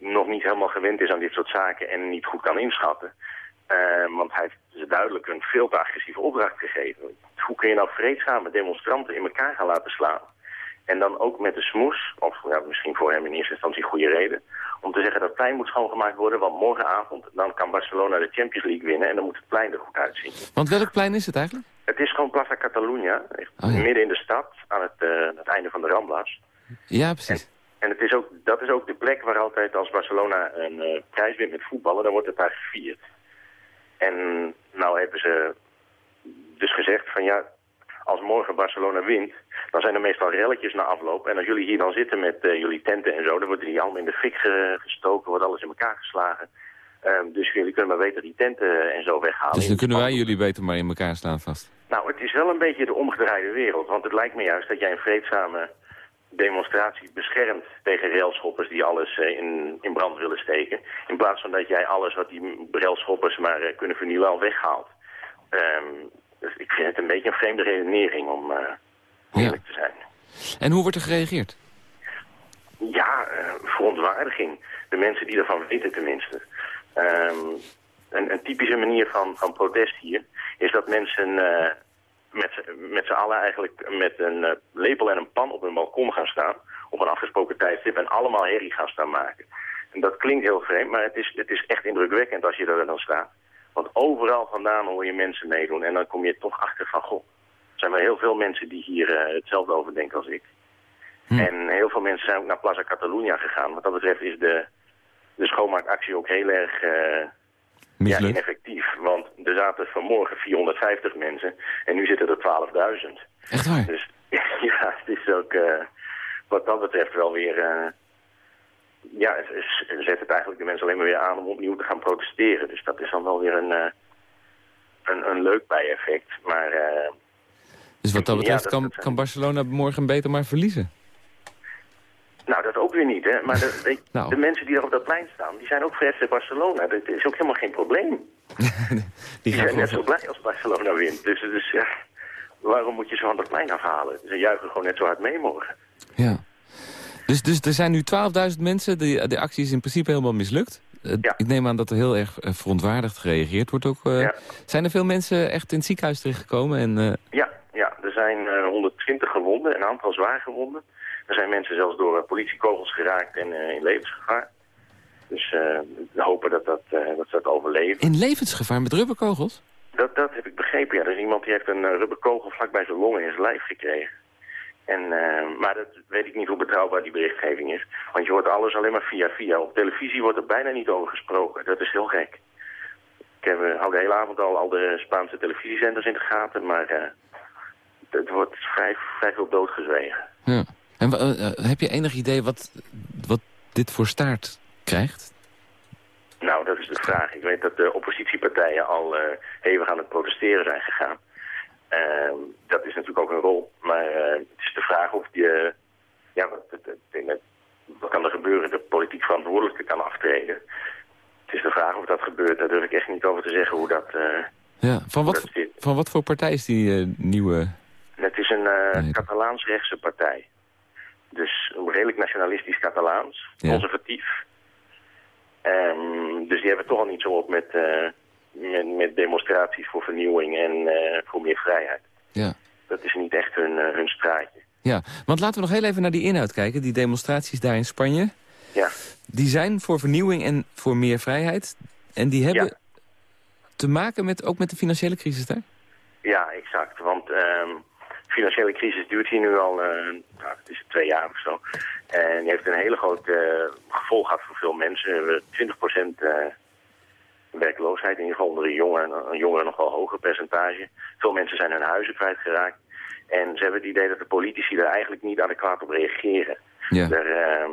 nog niet helemaal gewend is aan dit soort zaken en niet goed kan inschatten. Uh, want hij heeft duidelijk een veel te agressieve opdracht gegeven. Hoe kun je nou vreedzame demonstranten in elkaar gaan laten slaan? En dan ook met de smoes, of ja, misschien voor hem in eerste instantie goede reden... om te zeggen dat het plein moet schoongemaakt worden... want morgenavond dan kan Barcelona de Champions League winnen... en dan moet het plein er goed uitzien. Want welk plein is het eigenlijk? Het is gewoon Plaza Catalunya, oh, midden in de stad, aan het, uh, het einde van de Ramblas. Ja, precies. En, het is ook, dat is ook de plek waar altijd als Barcelona een uh, prijs wint met voetballen... dan wordt het daar gevierd. En nou hebben ze dus gezegd van ja, als morgen Barcelona wint, dan zijn er meestal relletjes na afloop. En als jullie hier dan zitten met uh, jullie tenten en zo, dan worden die allemaal in de fik gestoken, wordt alles in elkaar geslagen. Um, dus jullie kunnen maar beter die tenten en zo weghalen. Dus dan kunnen wij jullie beter maar in elkaar slaan vast. Nou, het is wel een beetje de omgedraaide wereld. Want het lijkt me juist dat jij een vreedzame demonstratie beschermt tegen railschoppers die alles uh, in, in brand willen steken. In plaats van dat jij alles wat die railschoppers maar uh, kunnen vernieuwen al weghaalt. Um, dus ik vind het een beetje een vreemde redenering om uh, eerlijk ja. te zijn. En hoe wordt er gereageerd? Ja, verontwaardiging. De mensen die ervan weten tenminste. Um, een, een, typische manier van, van protest hier is dat mensen met z'n allen eigenlijk met een uh, lepel en een pan op hun balkon gaan staan. Op een afgesproken tijdstip en allemaal herrie gaan staan maken. En dat klinkt heel vreemd, maar het is, het is echt indrukwekkend als je er dan staat. Want overal vandaan hoor je mensen meedoen en dan kom je toch achter van, goh, er zijn wel heel veel mensen die hier uh, hetzelfde over denken als ik. Hm. En heel veel mensen zijn ook naar Plaza Catalunya gegaan. Wat dat betreft is de, de schoonmaakactie ook heel erg... Uh, ja, ineffectief. Want er zaten vanmorgen 450 mensen en nu zitten er 12.000. Echt waar? Dus ja, het is ook uh, wat dat betreft wel weer... Uh, ja, het, zet het eigenlijk de mensen alleen maar weer aan om opnieuw te gaan protesteren. Dus dat is dan wel weer een, uh, een, een leuk bijeffect. Maar... dus wat dat betreft ja, dat, kan, dat, kan Barcelona morgen beter maar verliezen? Nou, dat ook weer niet, hè. Maar de, de, nou. de, mensen die daar op dat plein staan, die zijn ook voor FC Barcelona. Dat is ook helemaal geen probleem. die, die zijn net zo blij als Barcelona wint. Dus, dus ja, waarom moet je ze van dat plein afhalen? Ze juichen gewoon net zo hard mee morgen. Ja. Dus, dus er zijn nu 12.000 mensen. De, de actie is in principe helemaal mislukt. Ja. Ik neem aan dat er heel erg uh, verontwaardigd gereageerd wordt. Ook, uh, ja. Zijn er veel mensen echt in het ziekenhuis terechtgekomen? En, uh... ja, zijn 120 gewonden, een aantal zwaar gewonden. Er zijn mensen zelfs door uh, politiekogels geraakt en uh, in levensgevaar. Dus uh, we hopen dat, dat, dat ze dat overleven. In levensgevaar met rubberkogels? Dat, dat heb ik begrepen, ja. Er is iemand die heeft een rubberkogel vlak bij zijn longen in zijn lijf gekregen. En, maar dat weet ik niet hoe betrouwbaar die berichtgeving is. Want je hoort alles alleen maar via via. Op televisie wordt er bijna niet over gesproken. Dat is heel gek. Ik heb, hou de hele avond al, al de Spaanse televisiezenders in de gaten, maar het wordt vrij, vrij veel doodgezwegen. Ja. En uh, heb je enig idee wat, wat dit voor staart krijgt? Nou, dat is de vraag. Ik weet dat de oppositiepartijen al uh, hevig aan het protesteren zijn gegaan. Uh, dat is natuurlijk ook een rol. Maar het is de vraag of je... Ja, wat, wat kan er gebeuren? De politiek verantwoordelijke kan aftreden. Het is de vraag of dat gebeurt. Daar durf ik echt niet over te zeggen hoe dat... ja, van wat, van wat voor partij is die nieuwe... Het is een nee. Catalaans-rechtse partij. Dus redelijk nationalistisch Catalaans, conservatief. Um, dus die hebben toch al niet zo op met, uh, met, met, demonstraties voor vernieuwing en uh, voor meer vrijheid. Ja. Dat is niet echt hun, hun straatje. Ja, want laten we nog heel even naar die inhoud kijken. Die demonstraties daar in Spanje. Ja. Die zijn voor vernieuwing en voor meer vrijheid. En die hebben ja. te maken met, ook met de financiële crisis daar? Ja, exact. Want um, financiële crisis duurt hier nu al, uh, nou, het is twee jaar of zo. En die heeft een hele grote uh, gevolg gehad voor veel mensen. We hebben 20% uh, werkloosheid, in ieder geval onder de jongeren, een jongeren nog wel hoger percentage. Veel mensen zijn hun huizen kwijtgeraakt. En ze hebben het idee dat de politici er eigenlijk niet adequaat op reageren. Ja. Er, ehm,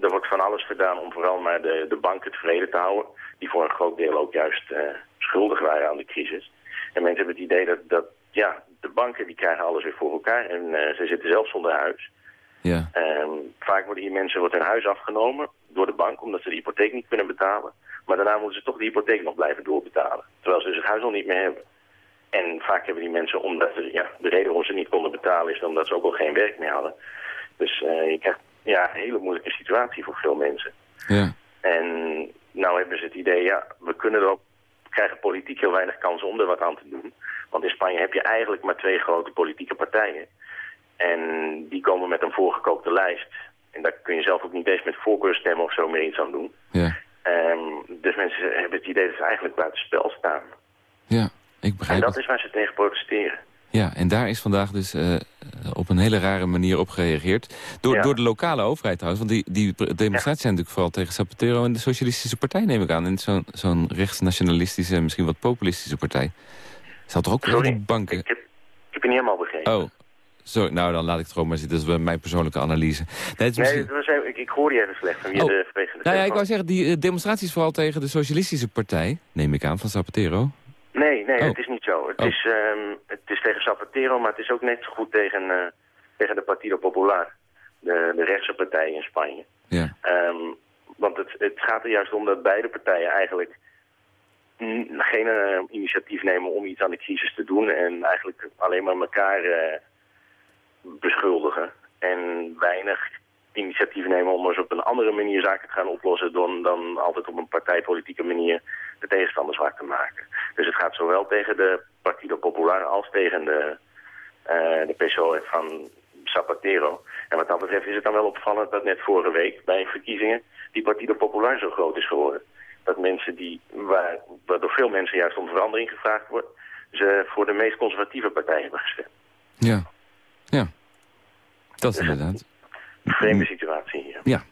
er wordt van alles gedaan om vooral maar de, de banken tevreden te houden. Die voor een groot deel ook juist uh, schuldig waren aan de crisis. En mensen hebben het idee dat, dat ja, de banken die krijgen alles weer voor elkaar. En uh, ze zitten zelf zonder huis. Ja. Um, vaak worden hier mensen wordt hun huis afgenomen door de bank omdat ze de hypotheek niet kunnen betalen. Maar daarna moeten ze toch de hypotheek nog blijven doorbetalen. Terwijl ze dus het huis al niet meer hebben. En vaak hebben die mensen, omdat ze, ja, de reden waarom ze niet konden betalen is omdat ze ook al geen werk meer hadden. Dus uh, je krijgt ja, een hele moeilijke situatie voor veel mensen. Ja. En nou hebben ze het idee, ja, we kunnen er ook, krijgen politiek heel weinig kansen om er wat aan te doen. Want in Spanje heb je eigenlijk maar twee grote politieke partijen. En die komen met een voorgekookte lijst. En daar kun je zelf ook niet eens met voorkeurstemmen of zo meer iets aan doen. Ja. Um, dus mensen hebben het idee dat ze eigenlijk buiten spel staan. Ja, ik begrijp En dat het. is waar ze tegen protesteren. Ja, en daar is vandaag dus uh, op een hele rare manier op gereageerd. Door, Ja. door de lokale overheid trouwens. Want die, die demonstraties zijn natuurlijk vooral tegen Zapatero en de Socialistische Partij, neem ik aan. En zo'n zo'n rechtsnationalistische, misschien wat populistische partij. Toch ook Sorry, banken... Ik heb, ik heb je niet helemaal begrepen. Oh, sorry, nou dan laat ik het gewoon maar zitten. Dat is mijn persoonlijke analyse. Nee, nee, misschien- was even- ik, ik hoor je even slecht van je Oh. de, vanwege de Nou ja, ik wou zeggen, die eh, demonstraties vooral tegen de Socialistische Partij, neem ik aan, van Zapatero. Nee, nee, Oh. het is niet zo. Het, Oh. is, ehm, het is tegen Zapatero, maar het is ook net zo goed tegen, eh, tegen de Partido Popular. De, de rechtse partij in Spanje. Ja. Ehm, want het, het gaat er juist om dat beide partijen eigenlijk geen eh, initiatief nemen om iets aan de crisis te doen. En eigenlijk alleen maar elkaar eh, beschuldigen. En weinig initiatief nemen om eens op een andere manier zaken te gaan oplossen... dan, dan altijd op een partijpolitieke manier de tegenstanders wakker te maken. Dus het gaat zowel tegen de Partido Popular als tegen de, eh de PSOE van Zapatero. En wat dat betreft is het dan wel opvallend dat net vorige week bij verkiezingen die Partido Popular zo groot is geworden. Dat mensen die, waar, waar door veel mensen juist om verandering gevraagd wordt, ze voor de meest conservatieve partij hebben gestemd. Ja. Ja. Dat is inderdaad. Vreemde situatie hier. Ja.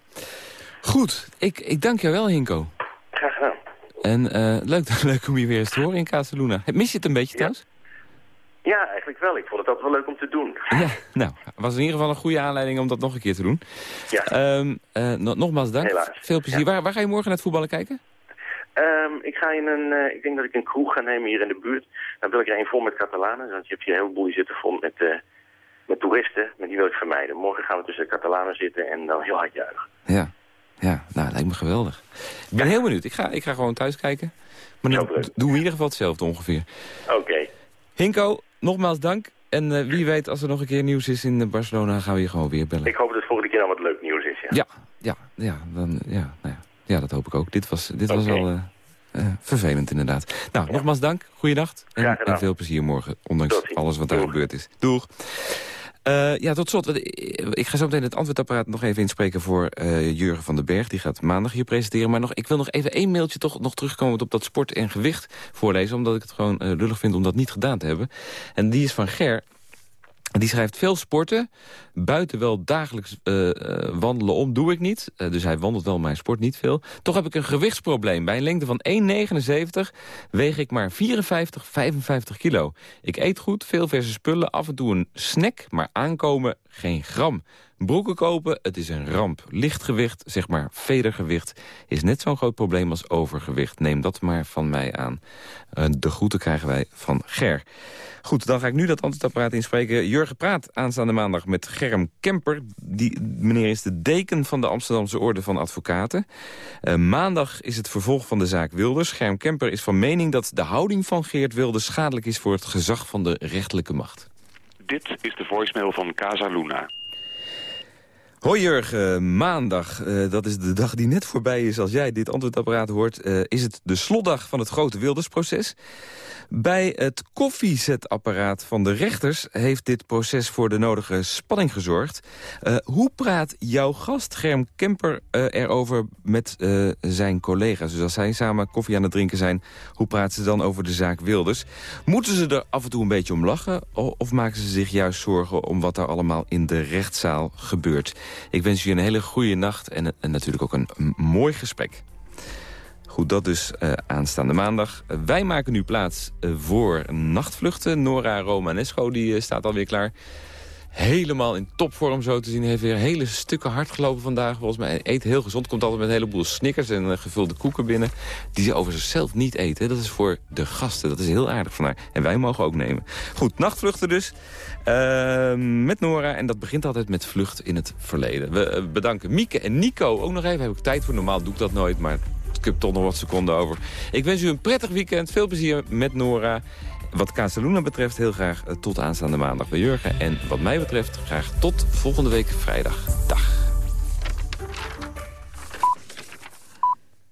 Goed, ik, ik dank jou wel, Hinko. Graag gedaan. En eh, leuk, leuk om je weer eens te horen in Casaluna. Mis je het een beetje trouwens? Ja, eigenlijk wel. Ik vond het altijd wel leuk om te doen. Ja. Nou, was in ieder geval een goede aanleiding om dat nog een keer te doen. Ja. No- nogmaals dank. Helaas. Veel plezier. Waar, waar ga je morgen naar het voetballen kijken? Ehm, ik ga in een, eh, ik denk dat ik een kroeg ga nemen hier in de buurt. Dan wil ik er een vol met Catalanen, want je hebt hier een heleboel zitten vol met, eh, met toeristen. Maar die wil ik vermijden. Morgen gaan we tussen de Catalanen zitten en dan heel hard juichen. Ja. Ja, nou, lijkt me geweldig. Ik ben heel benieuwd. Ik ga, ik ga gewoon thuis kijken. Maar dan doen we in ieder geval hetzelfde ongeveer. Oké. Hinko, nogmaals dank. En eh, wie weet, als er nog een keer nieuws is in Barcelona, gaan we je gewoon weer bellen. Ik hoop dat het volgende keer al wat leuk nieuws is. Ja. Ja, ja, ja, dan, ja, nou ja. Ja, dat hoop ik ook. Dit was, dit was wel eh, eh, vervelend inderdaad. Nou, nogmaals dank. Goeiedag. En, en veel plezier morgen, ondanks alles wat daar gebeurd is. Doeg. Eh, ja, tot slot. Ik ga zo meteen het antwoordapparaat nog even inspreken voor Jurgen van den Berg. Die gaat maandag hier presenteren. Maar nog, ik wil nog even één mailtje toch nog terugkomen op dat sport en gewicht voorlezen. Omdat ik het gewoon eh, lullig vind om dat niet gedaan te hebben. En die is van Ger. Die schrijft veel sporten. Buiten wel dagelijks eh, eh, wandelen om doe ik niet. Eh, dus hij wandelt wel, maar hij sport niet veel. Toch heb ik een gewichtsprobleem. Bij een lengte van 1,79 weeg ik maar 54, 55 kilo. Ik eet goed, veel verse spullen, af en toe een snack, maar aankomen geen gram. Broeken kopen, het is een ramp. Lichtgewicht, zeg maar vedergewicht, is net zo'n groot probleem als overgewicht. Neem dat maar van mij aan. De groeten krijgen wij van Ger. Goed, dan ga ik nu dat antwoordapparaat inspreken. Jurgen praat aanstaande maandag met Germ Kemper. Die meneer is de deken van de Amsterdamse Orde van Advocaten. Eh, maandag is het vervolg van de zaak Wilders. Germ Kemper is van mening dat de houding van Geert Wilders... schadelijk is voor het gezag van de rechterlijke macht. Dit is de voicemail van Casa Luna. Hoi Jurgen, maandag, eh, dat is de dag die net voorbij is als jij dit antwoordapparaat hoort... eh, is het de slotdag van het grote Wildersproces. Bij het koffiezetapparaat van de rechters heeft dit proces voor de nodige spanning gezorgd. Eh, hoe praat jouw gast Germ Kemper eh, erover met eh, zijn collega's? Dus als zij samen koffie aan het drinken zijn, hoe praten ze dan over de zaak Wilders? Moeten ze er af en toe een beetje om lachen? Of maken ze zich juist zorgen om wat daar allemaal in de rechtszaal gebeurt? Ik wens je een hele goede nacht en, en natuurlijk ook een mooi gesprek. Goed, dat dus uh, aanstaande maandag. wij maken nu plaats voor nachtvluchten. Nora Romanesco die, staat alweer klaar helemaal in topvorm zo te zien. Heeft weer hele stukken hard gelopen vandaag. Volgens mij eet heel gezond. Komt altijd met een heleboel snickers en uh, gevulde koeken binnen. Die ze over zichzelf niet eten. Dat is voor de gasten. Dat is heel aardig van haar. En wij mogen ook nemen. Goed, nachtvluchten dus. Uh, met Nora. En dat begint altijd met vlucht in het verleden. We uh, bedanken Mieke en Nico ook nog even. Heb ik tijd voor. Normaal doe ik dat nooit. Maar ik heb toch nog wat seconden over. Ik wens u een prettig weekend. Veel plezier met Nora. Wat Casaluna betreft heel graag tot aanstaande maandag bij Jurgen. En wat mij betreft graag tot volgende week vrijdag. Dag.